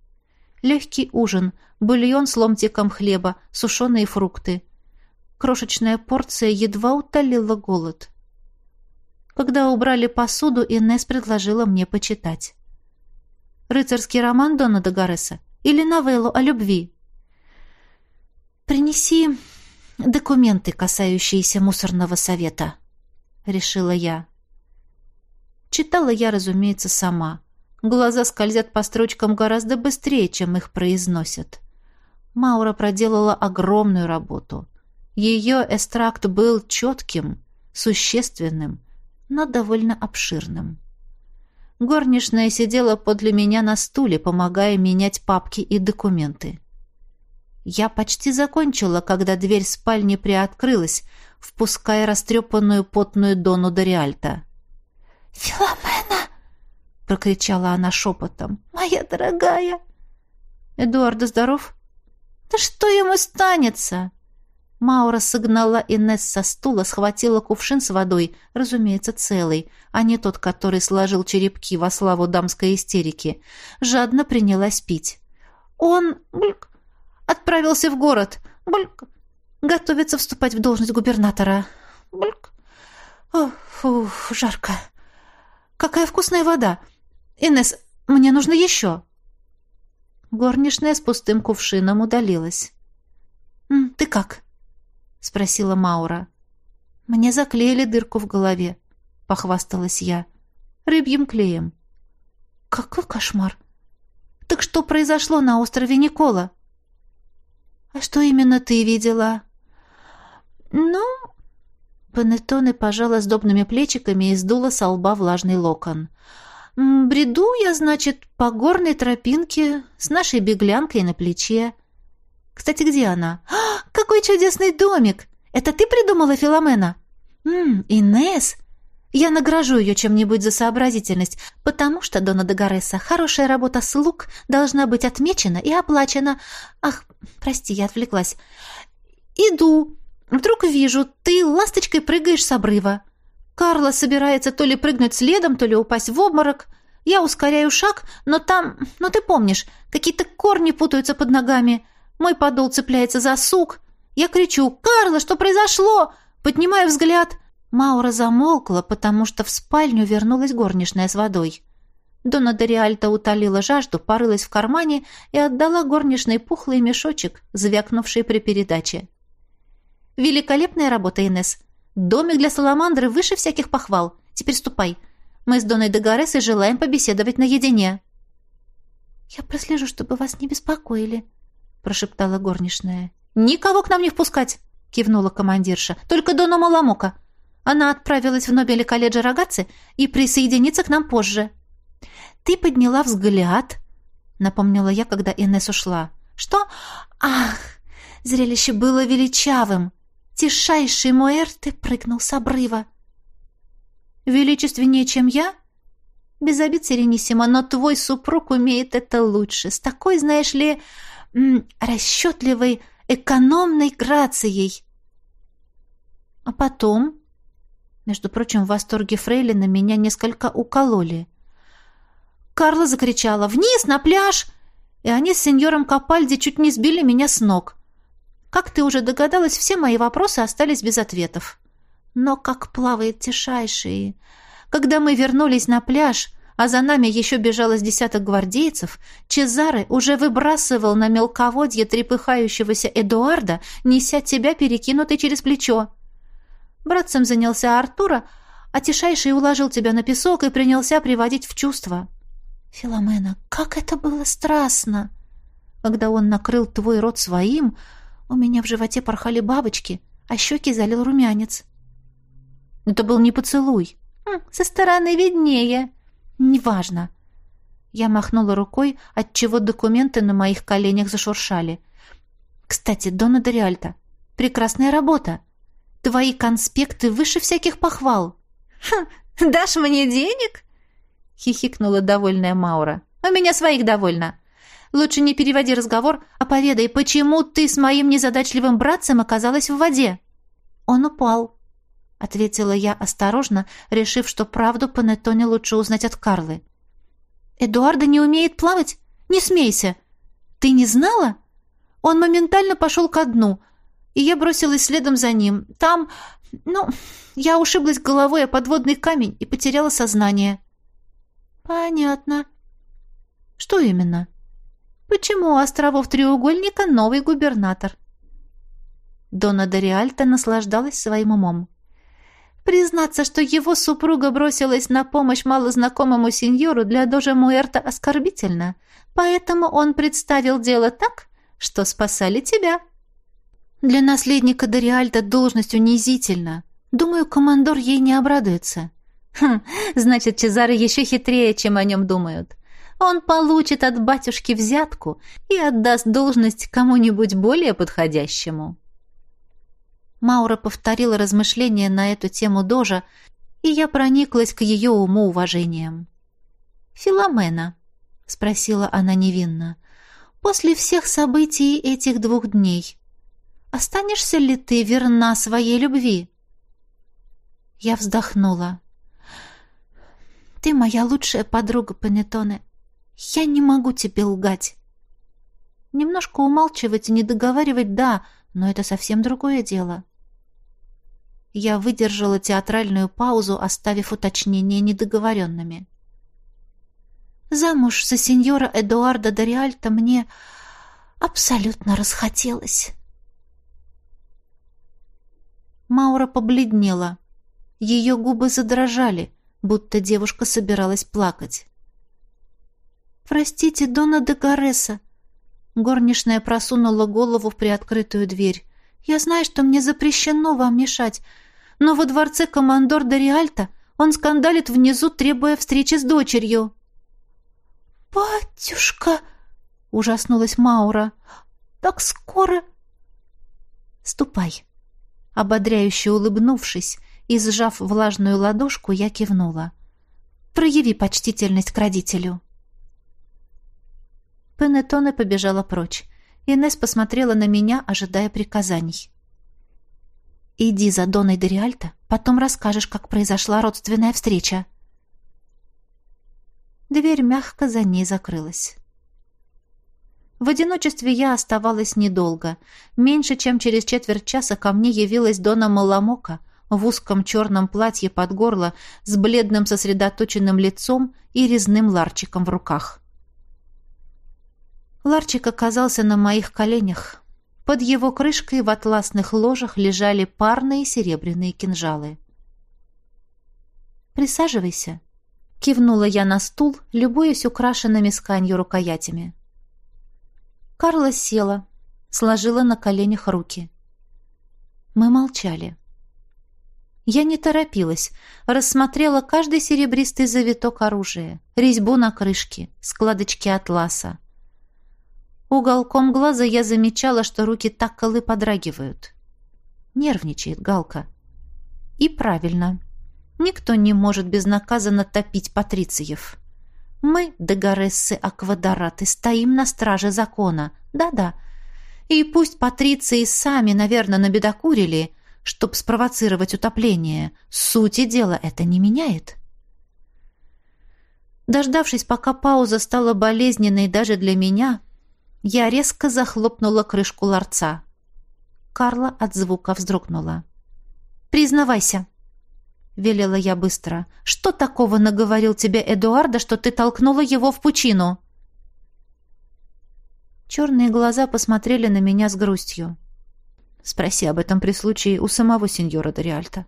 Легкий ужин, бульон с ломтиком хлеба, сушеные фрукты – Крошечная порция едва утолила голод. Когда убрали посуду, Инесс предложила мне почитать. «Рыцарский роман Дона Дагареса или новеллу о любви?» «Принеси документы, касающиеся мусорного совета», — решила я. Читала я, разумеется, сама. Глаза скользят по строчкам гораздо быстрее, чем их произносят. Маура проделала огромную работу — ее эстракт был четким, существенным, но довольно обширным. Горничная сидела подле меня на стуле, помогая менять папки и документы. Я почти закончила, когда дверь спальни приоткрылась, впуская растрепанную потную Дону Дориальта. «Филомена!» — прокричала она шепотом. «Моя дорогая!» «Эдуарда здоров?» «Да что ему станется?» Маура согнала Инесс со стула, схватила кувшин с водой, разумеется, целый, а не тот, который сложил черепки во славу дамской истерики. Жадно принялась пить. «Он, бульк, отправился в город. Бульк, готовится вступать в должность губернатора. Бульк, о, фу, жарко. Какая вкусная вода. Инесс, мне нужно еще». Горничная с пустым кувшином удалилась. «Ты как?» — спросила Маура. «Мне заклеили дырку в голове», — похвасталась я. «Рыбьим клеем». «Какой кошмар! Так что произошло на острове Никола?» «А что именно ты видела?» «Ну...» Панеттоне пожала сдобными плечиками и сдула со лба влажный локон. «Бреду я, значит, по горной тропинке с нашей беглянкой на плече. Кстати, где она? А, какой чудесный домик! Это ты придумала, Филомена? Ммм, Инесс! Я награжу ее чем-нибудь за сообразительность, потому что, Дона Дагареса, хорошая работа слуг должна быть отмечена и оплачена. Ах, прости, я отвлеклась. Иду. Вдруг вижу, ты ласточкой прыгаешь с обрыва. Карла собирается то ли прыгнуть следом, то ли упасть в обморок. Я ускоряю шаг, но там, ну ты помнишь, какие-то корни путаются под ногами. Мой подол цепляется за сук. Я кричу «Карла, что произошло?» Поднимаю взгляд. Маура замолкла, потому что в спальню вернулась горничная с водой. Дона Дориальта утолила жажду, порылась в кармане и отдала горничной пухлый мешочек, звякнувший при передаче. «Великолепная работа, Инес. Домик для саламандры выше всяких похвал. Теперь ступай. Мы с Доной Дегаресой желаем побеседовать наедине». «Я прослежу, чтобы вас не беспокоили», — прошептала горничная. «Никого к нам не впускать!» — кивнула командирша. «Только Дона Маламока. Она отправилась в Нобеле колледжа Рогатцы и присоединится к нам позже». «Ты подняла взгляд», — напомнила я, когда Инесс ушла. «Что? Ах, зрелище было величавым. Тишайший Муэрте прыгнул с обрыва». «Величественнее, чем я?» «Без обид, Серениссимо, но твой супруг умеет это лучше. С такой, знаешь ли, расчетливой, экономной грацией. А потом... Между прочим, в восторге Фрейлина меня несколько укололи. Карла закричала «Вниз, на пляж!» И они с сеньором Капальди чуть не сбили меня с ног. Как ты уже догадалась, все мои вопросы остались без ответов. Но как плавает тишайший. Когда мы вернулись на пляж, а за нами еще бежало с десяток гвардейцев, Чезаре уже выбрасывал на мелководье трепыхающегося Эдуарда, неся тебя перекинутый через плечо. Братцем занялся Артура, а Тишайший уложил тебя на песок и принялся приводить в чувство. Филомена, как это было страстно! Когда он накрыл твой рот своим, у меня в животе порхали бабочки, а щеки залил румянец. Это был не поцелуй. Хм, со стороны виднее. «Неважно». Я махнула рукой, отчего документы на моих коленях зашуршали. «Кстати, Дона Дориальта, прекрасная работа. Твои конспекты выше всяких похвал». «Хм, дашь мне денег?» — хихикнула довольная Маура. «У меня своих довольно. Лучше не переводи разговор, а поведай, почему ты с моим незадачливым братцем оказалась в воде?» «Он упал», — ответила я осторожно, решив, что правду по Нетоне лучше узнать от Карлы. «Эдуарда не умеет плавать? Не смейся! Ты не знала? Он моментально пошел ко дну, и я бросилась следом за ним. Там, ну, я ушиблась головой о подводный камень и потеряла сознание». «Понятно». «Что именно?» «Почему у островов Треугольника новый губернатор?» Дона Дориальта наслаждалась своим умом. Признаться, что его супруга бросилась на помощь малознакомому сеньору для дожа Муэрта оскорбительно, поэтому он представил дело так, что спасали тебя. Для наследника Дориальта должность унизительна. Думаю, командор ей не обрадуется. Хм, значит, Чезаро еще хитрее, чем о нем думают. Он получит от батюшки взятку и отдаст должность кому-нибудь более подходящему. Маура повторила размышления на эту тему Дожа, и я прониклась к ее уму уважением. «Филомена», — спросила она невинно, — «после всех событий этих двух дней останешься ли ты верна своей любви?» Я вздохнула. «Ты моя лучшая подруга, Панеттоне. Я не могу тебе лгать». Немножко умалчивать и не договаривать — да, но это совсем другое дело. Я выдержала театральную паузу, оставив уточнения недоговоренными. Замуж за сеньора Эдуарда Дориальта мне абсолютно расхотелось. Маура побледнела. Ее губы задрожали, будто девушка собиралась плакать. «Простите, Дона де Гареса!» Горничная просунула голову в приоткрытую дверь. Я знаю, что мне запрещено вам мешать, но во дворце командор Дориальта он скандалит внизу, требуя встречи с дочерью». «Батюшка!» — ужаснулась Маура. «Так скоро...» «Ступай!» Ободряюще улыбнувшись и сжав влажную ладошку, я кивнула. «Прояви почтительность к родителю». Пенетоне побежала прочь. Инесс посмотрела на меня, ожидая приказаний. «Иди за Доной Дориальто, потом расскажешь, как произошла родственная встреча». Дверь мягко за ней закрылась. В одиночестве я оставалась недолго. Меньше чем через четверть часа ко мне явилась Дона Маламока в узком черном платье под горло с бледным сосредоточенным лицом и резным ларчиком в руках. Ларчик оказался на моих коленях. Под его крышкой в атласных ложах лежали парные серебряные кинжалы. «Присаживайся», — кивнула я на стул, любуясь украшенными сканью рукоятями. Карла села, сложила на коленях руки. Мы молчали. Я не торопилась, рассмотрела каждый серебристый завиток оружия, резьбу на крышке, складочки атласа. Уголком глаза я замечала, что руки так колы подрагивают. Нервничает Галка. И правильно. Никто не может безнаказанно топить патрициев. Мы, Дегарессы Аквадораты, стоим на страже закона. Да-да. И пусть патриции сами, наверное, набедокурили, чтоб спровоцировать утопление, сути дела это не меняет. Дождавшись, пока пауза стала болезненной даже для меня, я резко захлопнула крышку ларца. Карла от звука вздрогнула. «Признавайся», — велела я быстро. «Что такого наговорил тебе Эдуарда, что ты толкнула его в пучину?» Черные глаза посмотрели на меня с грустью. «Спроси об этом при случае у самого сеньора Дориальта».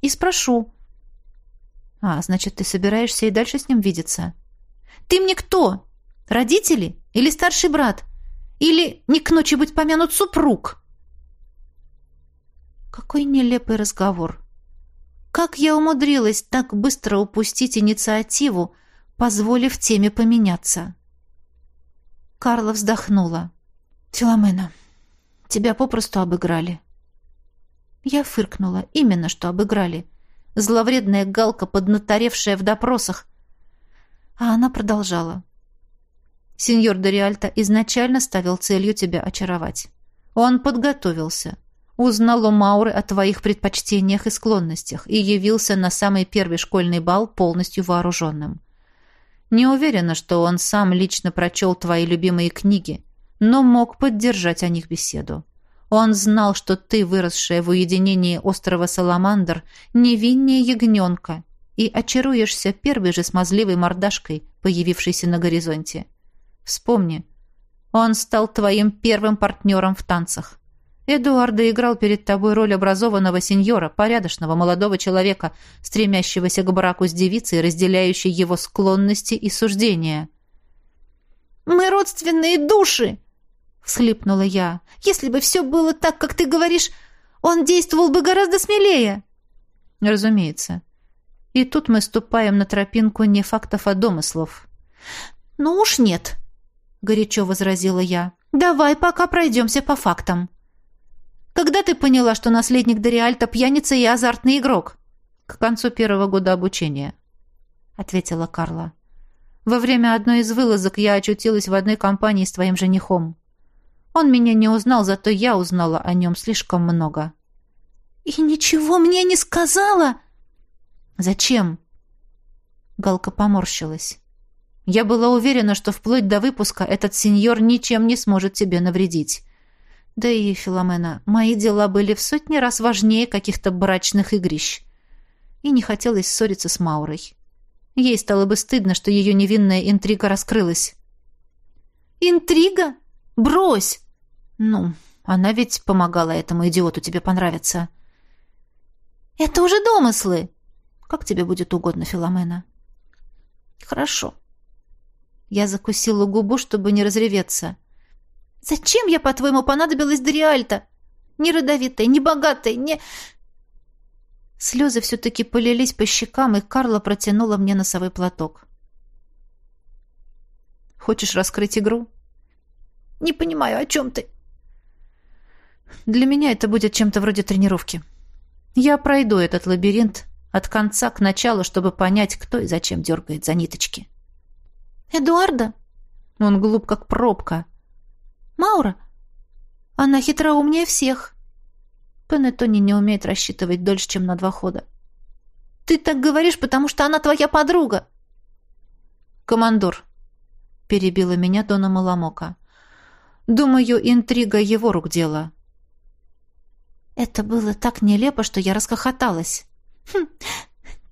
«И спрошу». «А, значит, ты собираешься и дальше с ним видеться?» «Ты мне кто? Родители или старший брат? Или не к ночи быть помянут супруг?» Какой нелепый разговор. Как я умудрилась так быстро упустить инициативу, позволив теме поменяться? Карла вздохнула. «Филомена, тебя попросту обыграли». Я фыркнула. Именно что обыграли. Зловредная галка, поднаторевшая в допросах. А она продолжала. Сеньор Дориальто изначально ставил целью тебя очаровать. Он подготовился. Узнал у Мауры о твоих предпочтениях и склонностях и явился на самый первый школьный бал полностью вооруженным. Не уверена, что он сам лично прочел твои любимые книги, но мог поддержать о них беседу. Он знал, что ты, выросшая в уединении острова Саламандр, невиннее ягненка, и очаруешься первой же смазливой мордашкой, появившейся на горизонте. Вспомни, он стал твоим первым партнером в танцах. Эдуардо играл перед тобой роль образованного сеньора, порядочного молодого человека, стремящегося к браку с девицей, разделяющей его склонности и суждения. «Мы родственные души!» — всхлипнула я. «Если бы все было так, как ты говоришь, он действовал бы гораздо смелее!» «Разумеется. И тут мы ступаем на тропинку не фактов, а домыслов». «Ну уж нет», — горячо возразила я. «Давай пока пройдемся по фактам». Когда ты поняла, что наследник Дориальта пьяница и азартный игрок? К концу первого года обучения, ответила Карла. Во время одной из вылазок я очутилась в одной компании с твоим женихом. Он меня не узнал, зато я узнала о нем слишком много. И ничего мне не сказала? Зачем? Галка поморщилась. Я была уверена, что вплоть до выпуска этот сеньор ничем не сможет тебе навредить. Да и, Филомена, мои дела были в сотни раз важнее каких-то брачных игрищ. И не хотелось ссориться с Маурой. Ей стало бы стыдно, что ее невинная интрига раскрылась. «Интрига? Брось!» «Ну, она ведь помогала этому идиоту тебе понравиться». «Это уже домыслы!» «Как тебе будет угодно, Филомена?» «Хорошо». Я закусила губу, чтобы не разреветься. Зачем я, по-твоему, понадобилась Дориальта? Не родовитая, не богатая, не...» Слезы все-таки полились по щекам, и Карла протянула мне носовой платок. «Хочешь раскрыть игру?» «Не понимаю, о чем ты?» «Для меня это будет чем-то вроде тренировки. Я пройду этот лабиринт от конца к началу, чтобы понять, кто и зачем дергает за ниточки». «Эдуарда?» Он глуп, как пробка. Маура? Она хитра умнее всех. Пенетони не умеет рассчитывать дольше, чем на два хода. Ты так говоришь, потому что она твоя подруга. Командор, перебила меня Дона Маламока. Думаю, интрига его рук дело. Это было так нелепо, что я расхохоталась. Хм,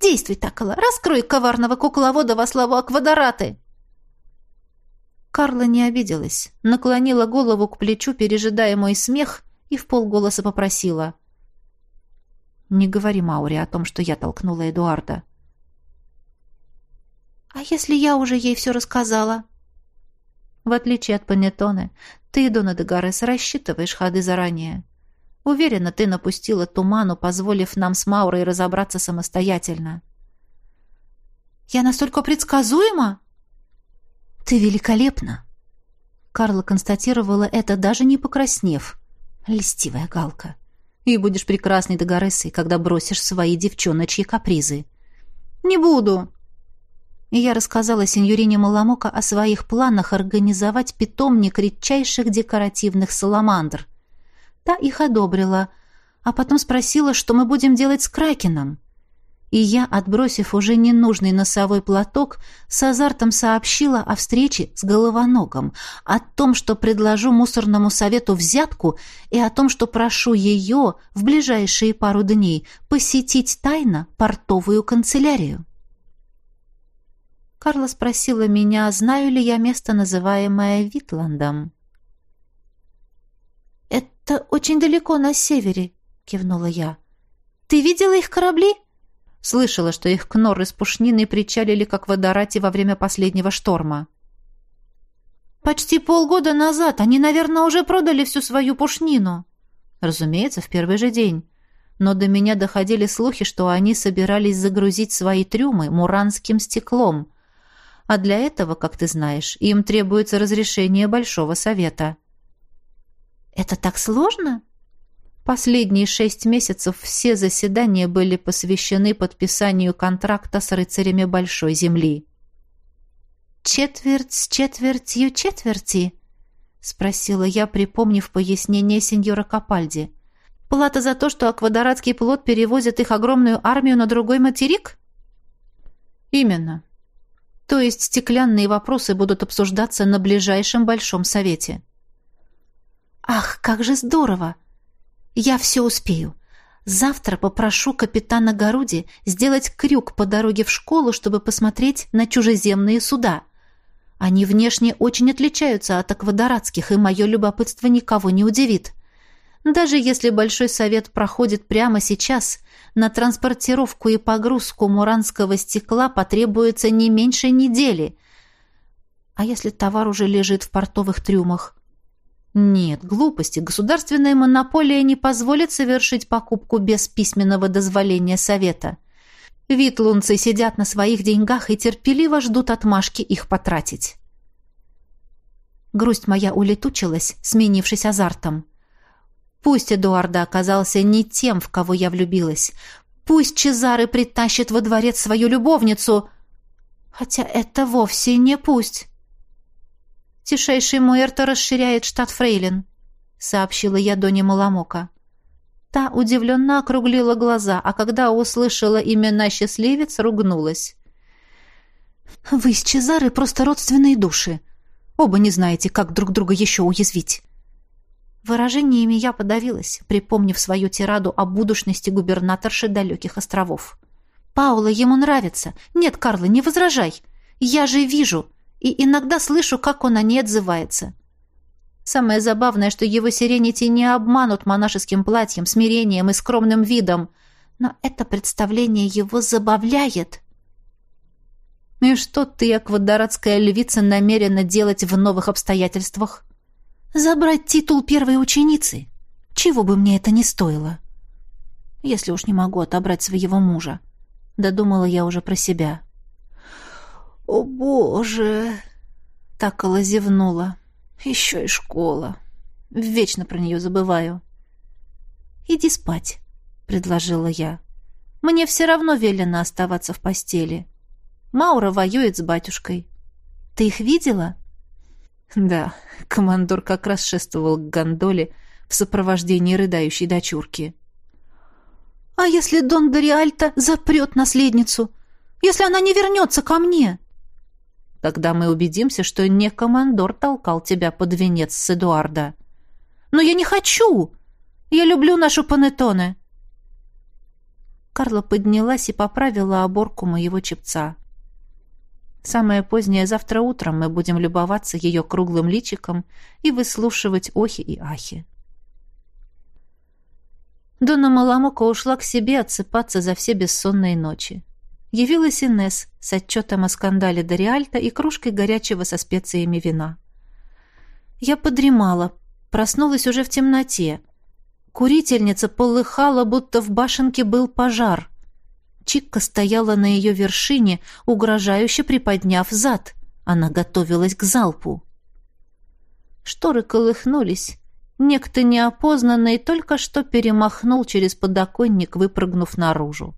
действуй, Такала, раскрой коварного кукловода во славу Аквадораты. Карла не обиделась, наклонила голову к плечу, пережидая мой смех, и в полголоса попросила. «Не говори Мауре о том, что я толкнула Эдуарда». «А если я уже ей все рассказала?» «В отличие от Панеттоне, ты, Дона де Гарес, рассчитываешь ходы заранее. Уверена, ты напустила туману, позволив нам с Маурой разобраться самостоятельно». «Я настолько предсказуема?» «Ты великолепна!» Карла констатировала это, даже не покраснев. Льстивая галка. «И будешь прекрасной Дагорессой, когда бросишь свои девчоночьи капризы». «Не буду!» И я рассказала сеньорине Маламока о своих планах организовать питомник редчайших декоративных саламандр. Та их одобрила, а потом спросила, что мы будем делать с Кракеном и я, отбросив уже ненужный носовой платок, с азартом сообщила о встрече с головоногом, о том, что предложу мусорному совету взятку, и о том, что прошу ее в ближайшие пару дней посетить тайно портовую канцелярию. Карла спросила меня, знаю ли я место, называемое Витландом. «Это очень далеко на севере», — кивнула я. «Ты видела их корабли?» Слышала, что их кнор из пушнины причалили как водорати во время последнего шторма. «Почти полгода назад они, наверное, уже продали всю свою пушнину». «Разумеется, в первый же день. Но до меня доходили слухи, что они собирались загрузить свои трюмы муранским стеклом. А для этого, как ты знаешь, им требуется разрешение Большого Совета». «Это так сложно?» Последние шесть месяцев все заседания были посвящены подписанию контракта с рыцарями Большой Земли. «Четверть с четвертью четверти?» — спросила я, припомнив пояснение сеньора Капальди. «Плата за то, что Аквадорадский плод перевозит их огромную армию на другой материк?» «Именно. То есть стеклянные вопросы будут обсуждаться на ближайшем Большом Совете». «Ах, как же здорово! Я все успею. Завтра попрошу капитана Горуди сделать крюк по дороге в школу, чтобы посмотреть на чужеземные суда». Они внешне очень отличаются от аквадорадских, и мое любопытство никого не удивит. Даже если Большой Совет проходит прямо сейчас, на транспортировку и погрузку муранского стекла потребуется не меньше недели. А если товар уже лежит в портовых трюмах? Нет, глупости. Государственная монополия не позволит совершить покупку без письменного дозволения Совета. — Витлунцы сидят на своих деньгах и терпеливо ждут отмашки их потратить. Грусть моя улетучилась, сменившись азартом. Пусть Эдуарда оказался не тем, в кого я влюбилась. Пусть Чезары притащит во дворец свою любовницу. Хотя это вовсе не пусть. Тишайший Муэрто расширяет штат Фрейлин, сообщила я Доне Маламока. Та удивленно округлила глаза, а когда услышала имена счастливец, ругнулась. «Вы с Чезары просто родственные души. Оба не знаете, как друг друга еще уязвить». Выражениями я подавилась, припомнив свою тираду о будущности губернаторши далеких островов. «Паула ему нравится. Нет, Карла, не возражай. Я же вижу и иногда слышу, как он о ней отзывается. Самое забавное, что его сиренити не обманут монашеским платьем, смирением и скромным видом. Но это представление его забавляет. И что ты, аквадорадская львица, намерена делать в новых обстоятельствах? Забрать титул первой ученицы. Чего бы мне это ни стоило. Если уж не могу отобрать своего мужа. Додумала я уже про себя. «О, Боже!» — Такала зевнула. Еще и школа. Вечно про нее забываю. «Иди спать», — предложила я. «Мне все равно велено оставаться в постели. Маура воюет с батюшкой. Ты их видела?» Да, командор как раз шествовал к гондоле в сопровождении рыдающей дочурки. «А если Дон Дориальто запрет наследницу? Если она не вернется ко мне?» Тогда мы убедимся, что не командор толкал тебя под венец с Эдуарда. Но я не хочу! Я люблю нашу панеттоне!» Карла поднялась и поправила оборку моего чепца. Самое позднее завтра утром мы будем любоваться ее круглым личиком и выслушивать охи и ахи. Дона Маламока ушла к себе отсыпаться за все бессонные ночи явилась Инесс с отчетом о скандале Дориальта и кружкой горячего со специями вина. Я подремала, проснулась уже в темноте. Курительница полыхала, будто в башенке был пожар. Чикка стояла на ее вершине, угрожающе приподняв зад. Она готовилась к залпу. Шторы колыхнулись. Некто неопознанный только что перемахнул через подоконник, выпрыгнув наружу.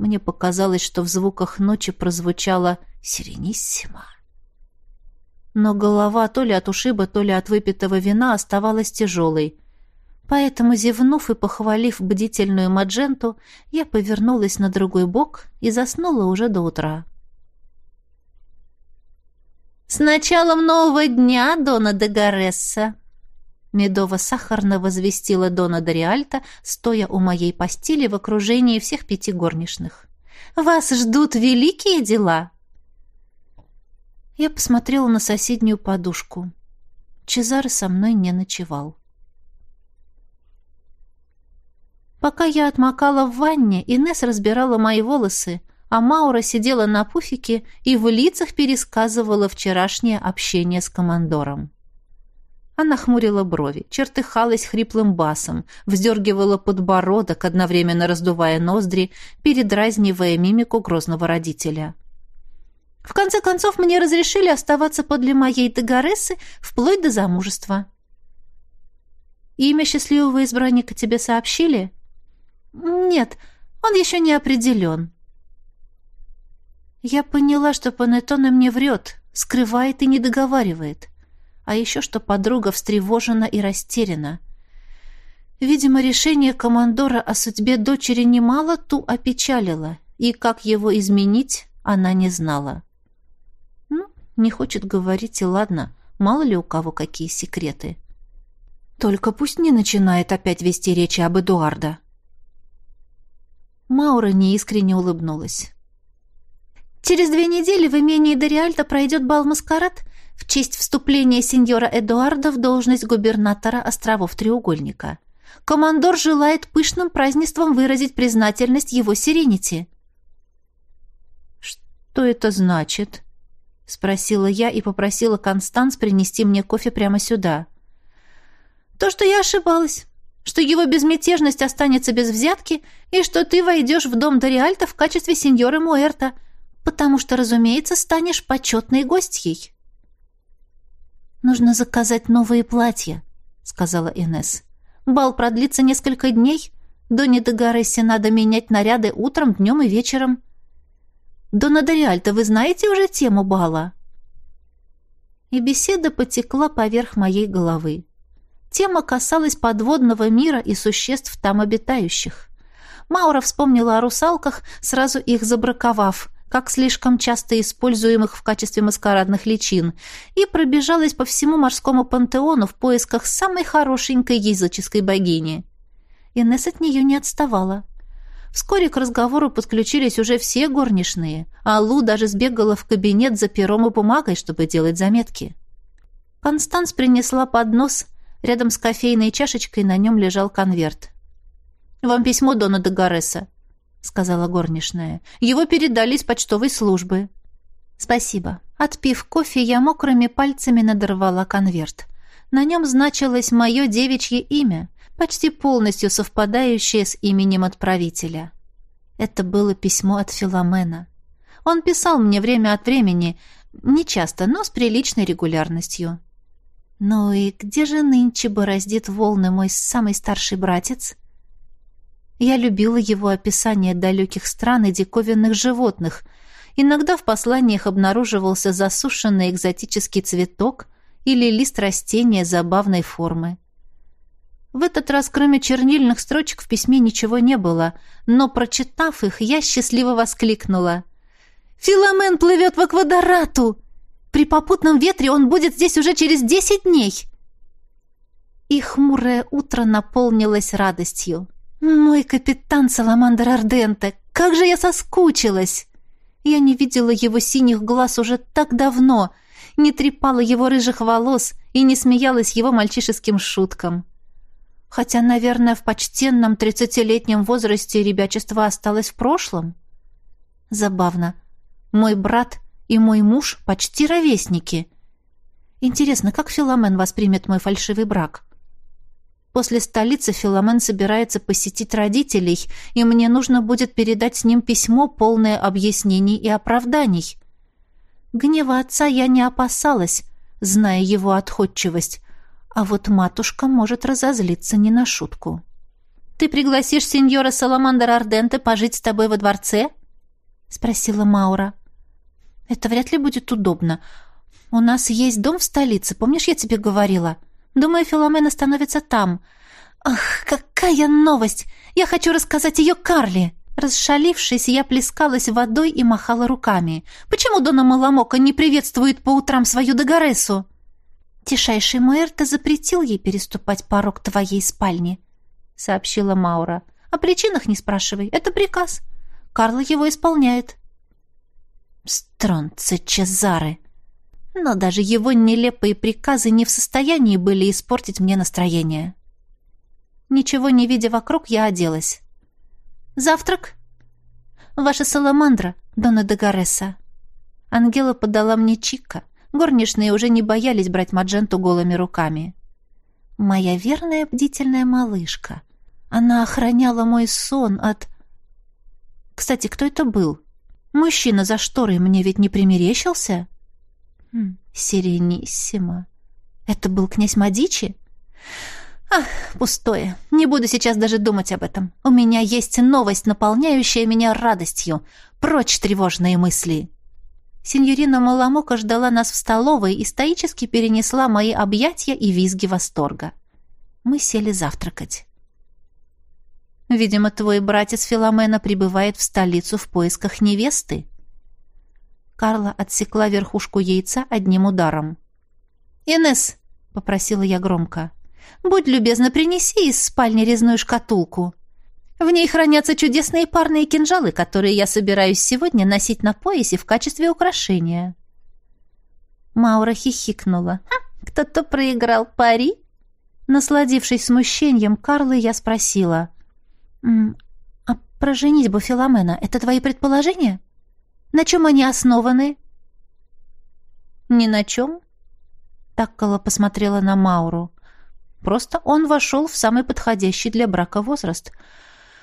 Мне показалось, что в звуках ночи прозвучало «Сирениссимо». Но голова то ли от ушиба, то ли от выпитого вина оставалась тяжелой. Поэтому, зевнув и похвалив бдительную Мадженту, я повернулась на другой бок и заснула уже до утра. «С началом нового дня, Дона де Гаресса!» Медово-сахарно возвестила Дона Дориальта, стоя у моей постели в окружении всех пяти горничных. «Вас ждут великие дела!» Я посмотрела на соседнюю подушку. Чезаре со мной не ночевал. Пока я отмокала в ванне, Инесс разбирала мои волосы, а Маура сидела на пуфике и в лицах пересказывала вчерашнее общение с командором. Она хмурила брови, чертыхалась хриплым басом, вздергивала подбородок, одновременно раздувая ноздри, передразнивая мимику грозного родителя. В конце концов, мне разрешили оставаться подле моей Дегарессы вплоть до замужества. Имя счастливого избранника тебе сообщили? Нет, он еще не определен. Я поняла, что Панеттоне мне врет, скрывает и не договаривает. А еще, что подруга встревожена и растеряна. Видимо, решение командора о судьбе дочери немало ту опечалило, и как его изменить, она не знала. Ну, не хочет говорить, и ладно, мало ли у кого какие секреты. Только пусть не начинает опять вести речи об Эдуарда. Маура неискренне улыбнулась. «Через две недели в имении Дориальто пройдет бал-маскарад в честь вступления сеньора Эдуарда в должность губернатора островов Треугольника. Командор желает пышным празднеством выразить признательность его Сиренити». «Что это значит?» — спросила я и попросила Констанс принести мне кофе прямо сюда. То, что я ошибалась, что его безмятежность останется без взятки и что ты войдешь в дом Дориальта в качестве сеньора Муэрта, потому что, разумеется, станешь почетной гостьей. «Нужно заказать новые платья», — сказала Инес. «Бал продлится несколько дней. Доне де Гарессе надо менять наряды утром, днем и вечером». «Дона Дориальта, вы знаете уже тему бала?» И беседа потекла поверх моей головы. Тема касалась подводного мира и существ там обитающих. Маура вспомнила о русалках, сразу их забраковав, как слишком часто используемых в качестве маскарадных личин, и пробежалась по всему морскому пантеону в поисках самой хорошенькой языческой богини. Инесс от нее не отставала. Вскоре к разговору подключились уже все горничные, а Лу даже сбегала в кабинет за пером и бумагой, чтобы делать заметки. Констанс принесла поднос — Рядом с кофейной чашечкой на нем лежал конверт. «Вам письмо Дона де Гареса», — сказала горничная. «Его передали из почтовой службы». «Спасибо». Отпив кофе, я мокрыми пальцами надорвала конверт. На нем значилось мое девичье имя, почти полностью совпадающее с именем отправителя. Это было письмо от Филомена. Он писал мне время от времени, не часто, но с приличной регулярностью. «Ну и где же нынче бороздит волны мой самый старший братец?» Я любила его описание далеких стран и диковинных животных. Иногда в посланиях обнаруживался засушенный экзотический цветок или лист растения забавной формы. В этот раз, кроме чернильных строчек, в письме ничего не было, но, прочитав их, я счастливо воскликнула. «Филомен плывет в аквадорату!» При попутном ветре он будет здесь уже через десять дней!» И хмурое утро наполнилось радостью. «Мой капитан Саламандр Арденте, как же я соскучилась!» Я не видела его синих глаз уже так давно, не трепала его рыжих волос и не смеялась его мальчишеским шуткам. Хотя, наверное, в почтенном тридцатилетнем возрасте ребячество осталось в прошлом. Забавно. Мой брат и мой муж почти ровесники. Интересно, как Филомен воспримет мой фальшивый брак? После столицы Филомен собирается посетить родителей, и мне нужно будет передать с ним письмо, полное объяснений и оправданий. Гнева отца я не опасалась, зная его отходчивость, а вот матушка может разозлиться не на шутку. «Ты пригласишь сеньора Саламандра Арденте пожить с тобой во дворце?» — спросила Маура. Это вряд ли будет удобно. У нас есть дом в столице, помнишь, я тебе говорила? Думаю, Филомена становится там. Ах, какая новость! Я хочу рассказать ее Карли!» Расшалившись, я плескалась водой и махала руками. «Почему Дона Маламока не приветствует по утрам свою Дагоресу?» «Тишайший Муэрто запретил ей переступать порог твоей спальни», — сообщила Маура. «О причинах не спрашивай. Это приказ. Карла его исполняет». Стронце Чезары. Но даже его нелепые приказы не в состоянии были испортить мне настроение. Ничего не видя вокруг, я оделась. «Завтрак?» «Ваша саламандра, Дона де Гареса». Ангела подала мне чика. Горничные уже не боялись брать Мадженту голыми руками. «Моя верная бдительная малышка. Она охраняла мой сон от...» «Кстати, кто это был?» Мужчина за шторой мне ведь не примерещился? Сирениссимо. Это был князь Мадичи? Ах, пустое. Не буду сейчас даже думать об этом. У меня есть новость, наполняющая меня радостью. Прочь тревожные мысли. Синьорина Маламока ждала нас в столовой и стоически перенесла мои объятия и визги восторга. Мы сели завтракать. Видимо, твой братец Филомена прибывает в столицу в поисках невесты. Карла отсекла верхушку яйца одним ударом. «Инесс», — попросила я громко, — «будь любезна, принеси из спальни резную шкатулку. В ней хранятся чудесные парные кинжалы, которые я собираюсь сегодня носить на поясе в качестве украшения». Маура хихикнула. «Кто-то проиграл пари?» Насладившись смущением Карлы, я спросила — «А про женитьбу Филомена — это твои предположения? На чем они основаны?» «Ни на чем». Таккола посмотрела на Мауру. «Просто он вошел в самый подходящий для брака возраст.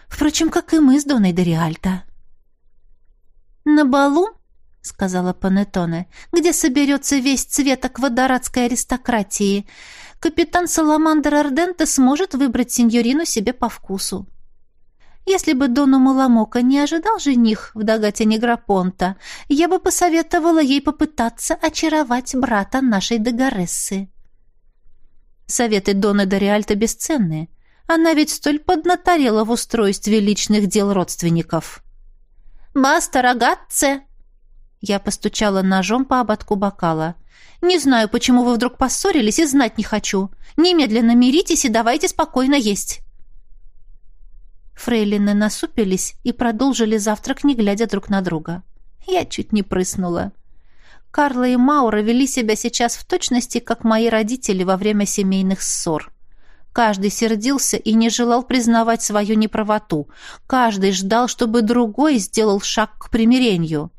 Впрочем, как и мы с Доной Дориальто». «На балу?» — сказала Панеттоне, — «где соберется весь цвет аквадоратской аристократии. Капитан Саламандр Арденте сможет выбрать сеньорину себе по вкусу. Если бы Дону Маламока не ожидал жених в Дагате Неграпонта, я бы посоветовала ей попытаться очаровать брата нашей Дагарессы. Советы Доны Дориальта бесценны. Она ведь столь поднаторела в устройстве личных дел родственников. «Баста, рогатце!» Я постучала ножом по ободку бокала. «Не знаю, почему вы вдруг поссорились, и знать не хочу. Немедленно миритесь и давайте спокойно есть». Фрейлины насупились и продолжили завтрак, не глядя друг на друга. Я чуть не прыснула. Карла и Маура вели себя сейчас в точности, как мои родители во время семейных ссор. Каждый сердился и не желал признавать свою неправоту. Каждый ждал, чтобы другой сделал шаг к примирению.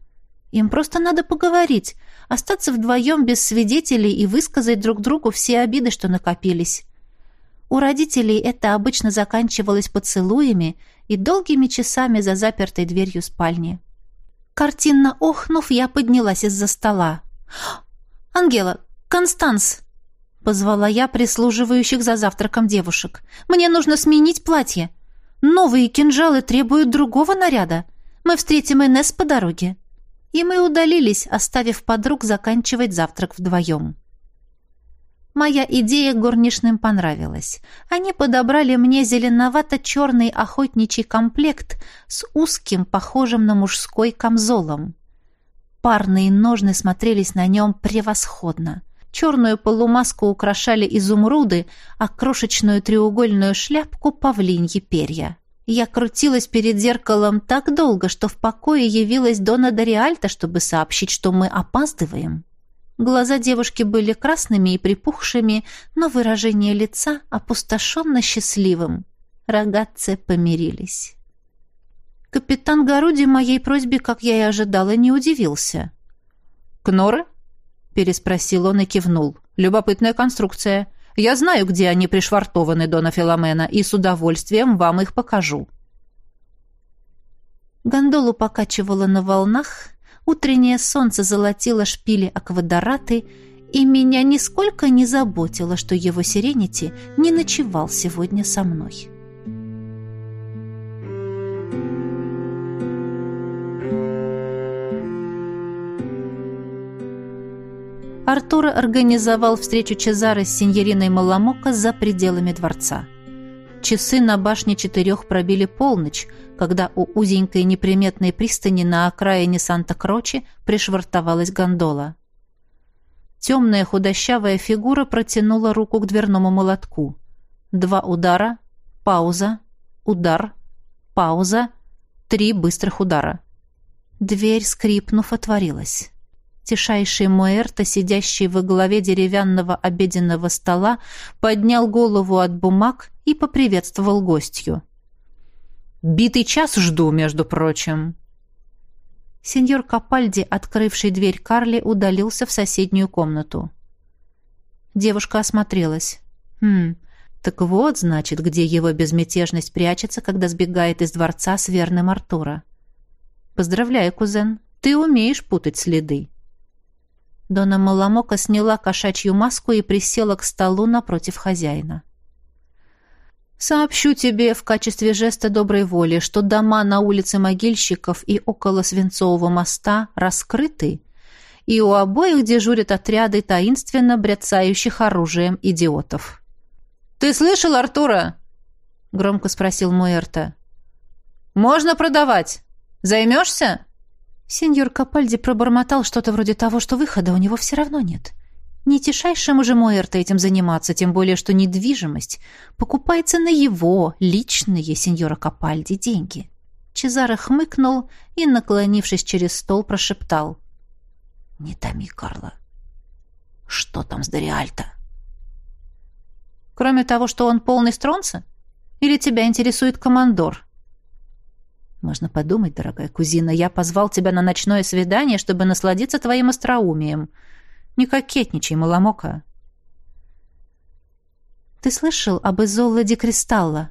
Им просто надо поговорить, остаться вдвоем без свидетелей и высказать друг другу все обиды, что накопились. У родителей это обычно заканчивалось поцелуями и долгими часами за запертой дверью спальни. Картинно охнув, я поднялась из-за стола. «Ангела! Констанс!» — позвала я прислуживающих за завтраком девушек. «Мне нужно сменить платье. Новые кинжалы требуют другого наряда. Мы встретим Инесс по дороге». И мы удалились, оставив подруг заканчивать завтрак вдвоем. Моя идея горничным понравилась. Они подобрали мне зеленовато-черный охотничий комплект с узким, похожим на мужской камзолом. Парные ножны смотрелись на нем превосходно. Черную полумаску украшали изумруды, а крошечную треугольную шляпку — павлиньи перья. Я крутилась перед зеркалом так долго, что в покое явилась Дона Дориальта, чтобы сообщить, что мы опаздываем. Глаза девушки были красными и припухшими, но выражение лица опустошенно счастливым. Рогатцы помирились. Капитан Горуди моей просьбе, как я и ожидала, не удивился. «Кноры?» — переспросил он и кивнул. «Любопытная конструкция. Я знаю, где они пришвартованы, Дона Филомена, и с удовольствием вам их покажу». Гондолу покачивала на волнах, Утреннее солнце золотило шпили аквадораты, и меня нисколько не заботило, что его Сиренити не ночевал сегодня со мной. Артур организовал встречу Чезары с сеньориной Маламока за пределами дворца. Часы на башне четырех пробили полночь, когда у узенькой неприметной пристани на окраине Санта-Крочи пришвартовалась гондола. Темная худощавая фигура протянула руку к дверному молотку. Два удара, пауза, удар, пауза, три быстрых удара. Дверь, скрипнув, отворилась. Тишайший Муэрто, сидящий во главе деревянного обеденного стола, поднял голову от бумаг и поприветствовал гостью. «Битый час жду, между прочим». Сеньор Капальди, открывший дверь Карли, удалился в соседнюю комнату. Девушка осмотрелась. «Хм, так вот, значит, где его безмятежность прячется, когда сбегает из дворца с верным Артура. Поздравляю, кузен, ты умеешь путать следы». Дона Маламока сняла кошачью маску и присела к столу напротив хозяина. Сообщу тебе в качестве жеста доброй воли, что дома на улице могильщиков и около Свинцового моста раскрыты, и у обоих дежурят отряды таинственно бряцающих оружием идиотов. «Ты слышал, Артура?» — громко спросил Муэрта. «Можно продавать. Займешься?» Сеньор Капальди пробормотал что-то вроде того, что выхода у него все равно нет. Не тишайшему же Муэрто этим заниматься, тем более, что недвижимость покупается на его личные сеньора Капальди деньги. Чезаро хмыкнул и, наклонившись через стол, прошептал. «Не томи, Карла. Что там с Дориальто?» «Кроме того, что он полный стронца? Или тебя интересует командор?» «Можно подумать, дорогая кузина, я позвал тебя на ночное свидание, чтобы насладиться твоим остроумием». Не кокетничай, маломока. Ты слышал об Изолле Ди Кристалла?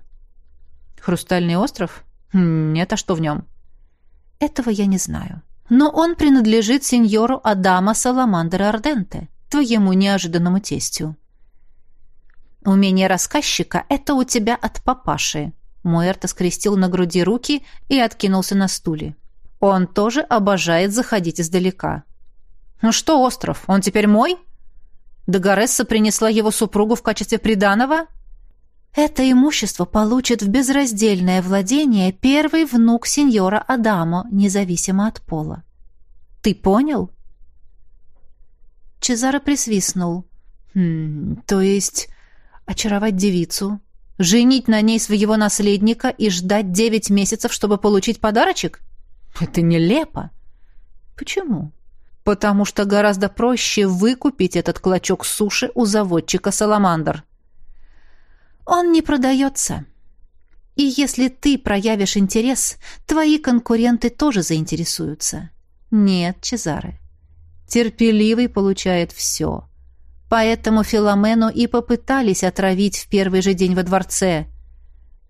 Хрустальный остров? Хм, нет, а что в нем? Этого я не знаю. Но он принадлежит сеньору Адама Саламандера Арденте, твоему неожиданному тестю. Умение рассказчика — это у тебя от папаши. Муэрто скрестил на груди руки и откинулся на стуле. Он тоже обожает заходить издалека. «Ну что, остров, он теперь мой?» Дагаресса принесла его супругу в качестве приданого?» «Это имущество получит в безраздельное владение первый внук сеньора Адамо, независимо от пола. Ты понял?» Чезаро присвистнул. «Хм, то есть очаровать девицу, женить на ней своего наследника и ждать девять месяцев, чтобы получить подарочек? Это нелепо. Почему? потому что гораздо проще выкупить этот клочок суши у заводчика «Саламандр». Он не продается. И если ты проявишь интерес, твои конкуренты тоже заинтересуются. Нет, Чезаре. Терпеливый получает все. Поэтому Филомену и попытались отравить в первый же день во дворце.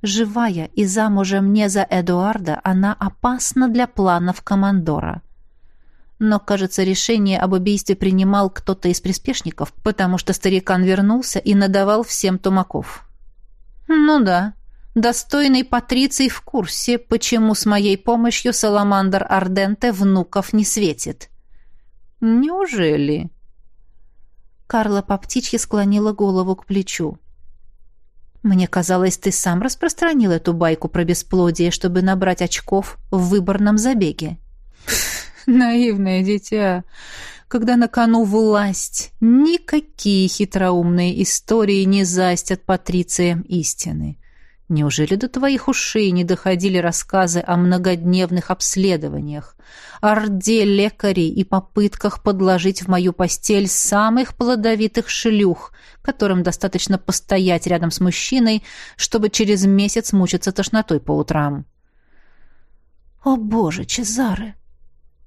Живая и замужем не за Эдуарда, она опасна для планов командора но, кажется, решение об убийстве принимал кто-то из приспешников, потому что старикан вернулся и надавал всем тумаков. Ну да, достойный Патриций в курсе, почему с моей помощью Саламандр Арденте внуков не светит. Неужели? Карла по птичьи склонила голову к плечу. Мне казалось, ты сам распространил эту байку про бесплодие, чтобы набрать очков в выборном забеге. Наивное дитя. Когда на кону власть, никакие хитроумные истории не застят патрициям истины. Неужели до твоих ушей не доходили рассказы о многодневных обследованиях, орде лекарей и попытках подложить в мою постель самых плодовитых шлюх, которым достаточно постоять рядом с мужчиной, чтобы через месяц мучиться тошнотой по утрам? О, боже, Чезаре!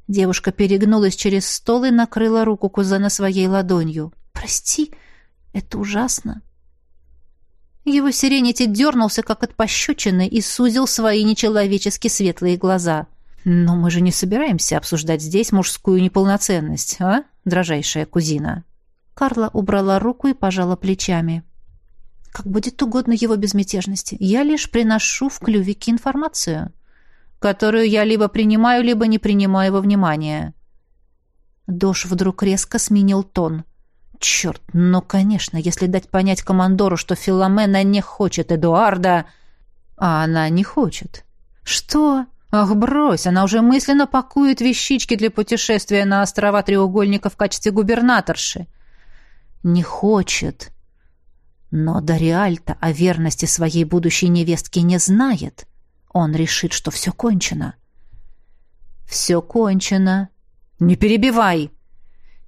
Девушка перегнулась через стол и накрыла руку кузена своей ладонью. «Прости, это ужасно». Его сиренити дернулся, как от пощечины, и сузил свои нечеловечески светлые глаза. «Но мы же не собираемся обсуждать здесь мужскую неполноценность, а, дрожайшая кузина?» Карла убрала руку и пожала плечами. «Как будет угодно его безмятежности. Я лишь приношу в клювике информацию» которую я либо принимаю, либо не принимаю во внимание. Дош вдруг резко сменил тон. Черт, ну, конечно, если дать понять командору, что Филомена не хочет Эдуарда... А она не хочет. Что? Ах, брось, она уже мысленно пакует вещички для путешествия на острова Треугольника в качестве губернаторши. Не хочет. Но Дариальта о верности своей будущей невестки не знает. Он решит, что все кончено. Все кончено. Не перебивай.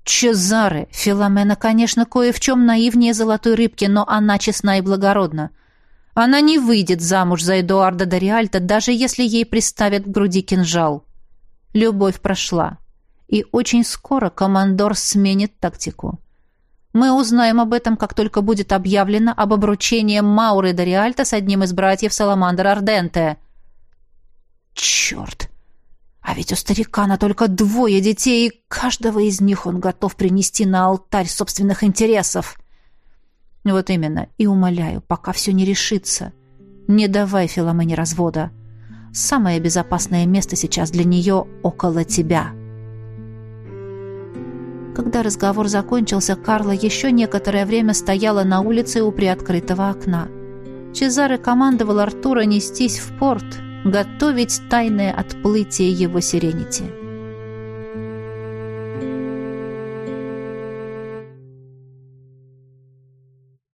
Чезаре, Филомена, конечно, кое в чем наивнее золотой рыбки, но она честна и благородна. Она не выйдет замуж за Эдуарда Дориальта, даже если ей приставят к груди кинжал. Любовь прошла. И очень скоро командор сменит тактику. Мы узнаем об этом, как только будет объявлено об обручении Мауры Дориальта с одним из братьев Саламандра Арденте — Черт! А ведь у старикана только двое детей, и каждого из них он готов принести на алтарь собственных интересов. Вот именно, и умоляю, пока все не решится, Не давай Филомене развода. Самое безопасное место сейчас для нее около тебя». Когда разговор закончился, Карла еще некоторое время стояла на улице у приоткрытого окна. Чезаре командовал Артура нестись в порт, готовить тайное отплытие его сиренити.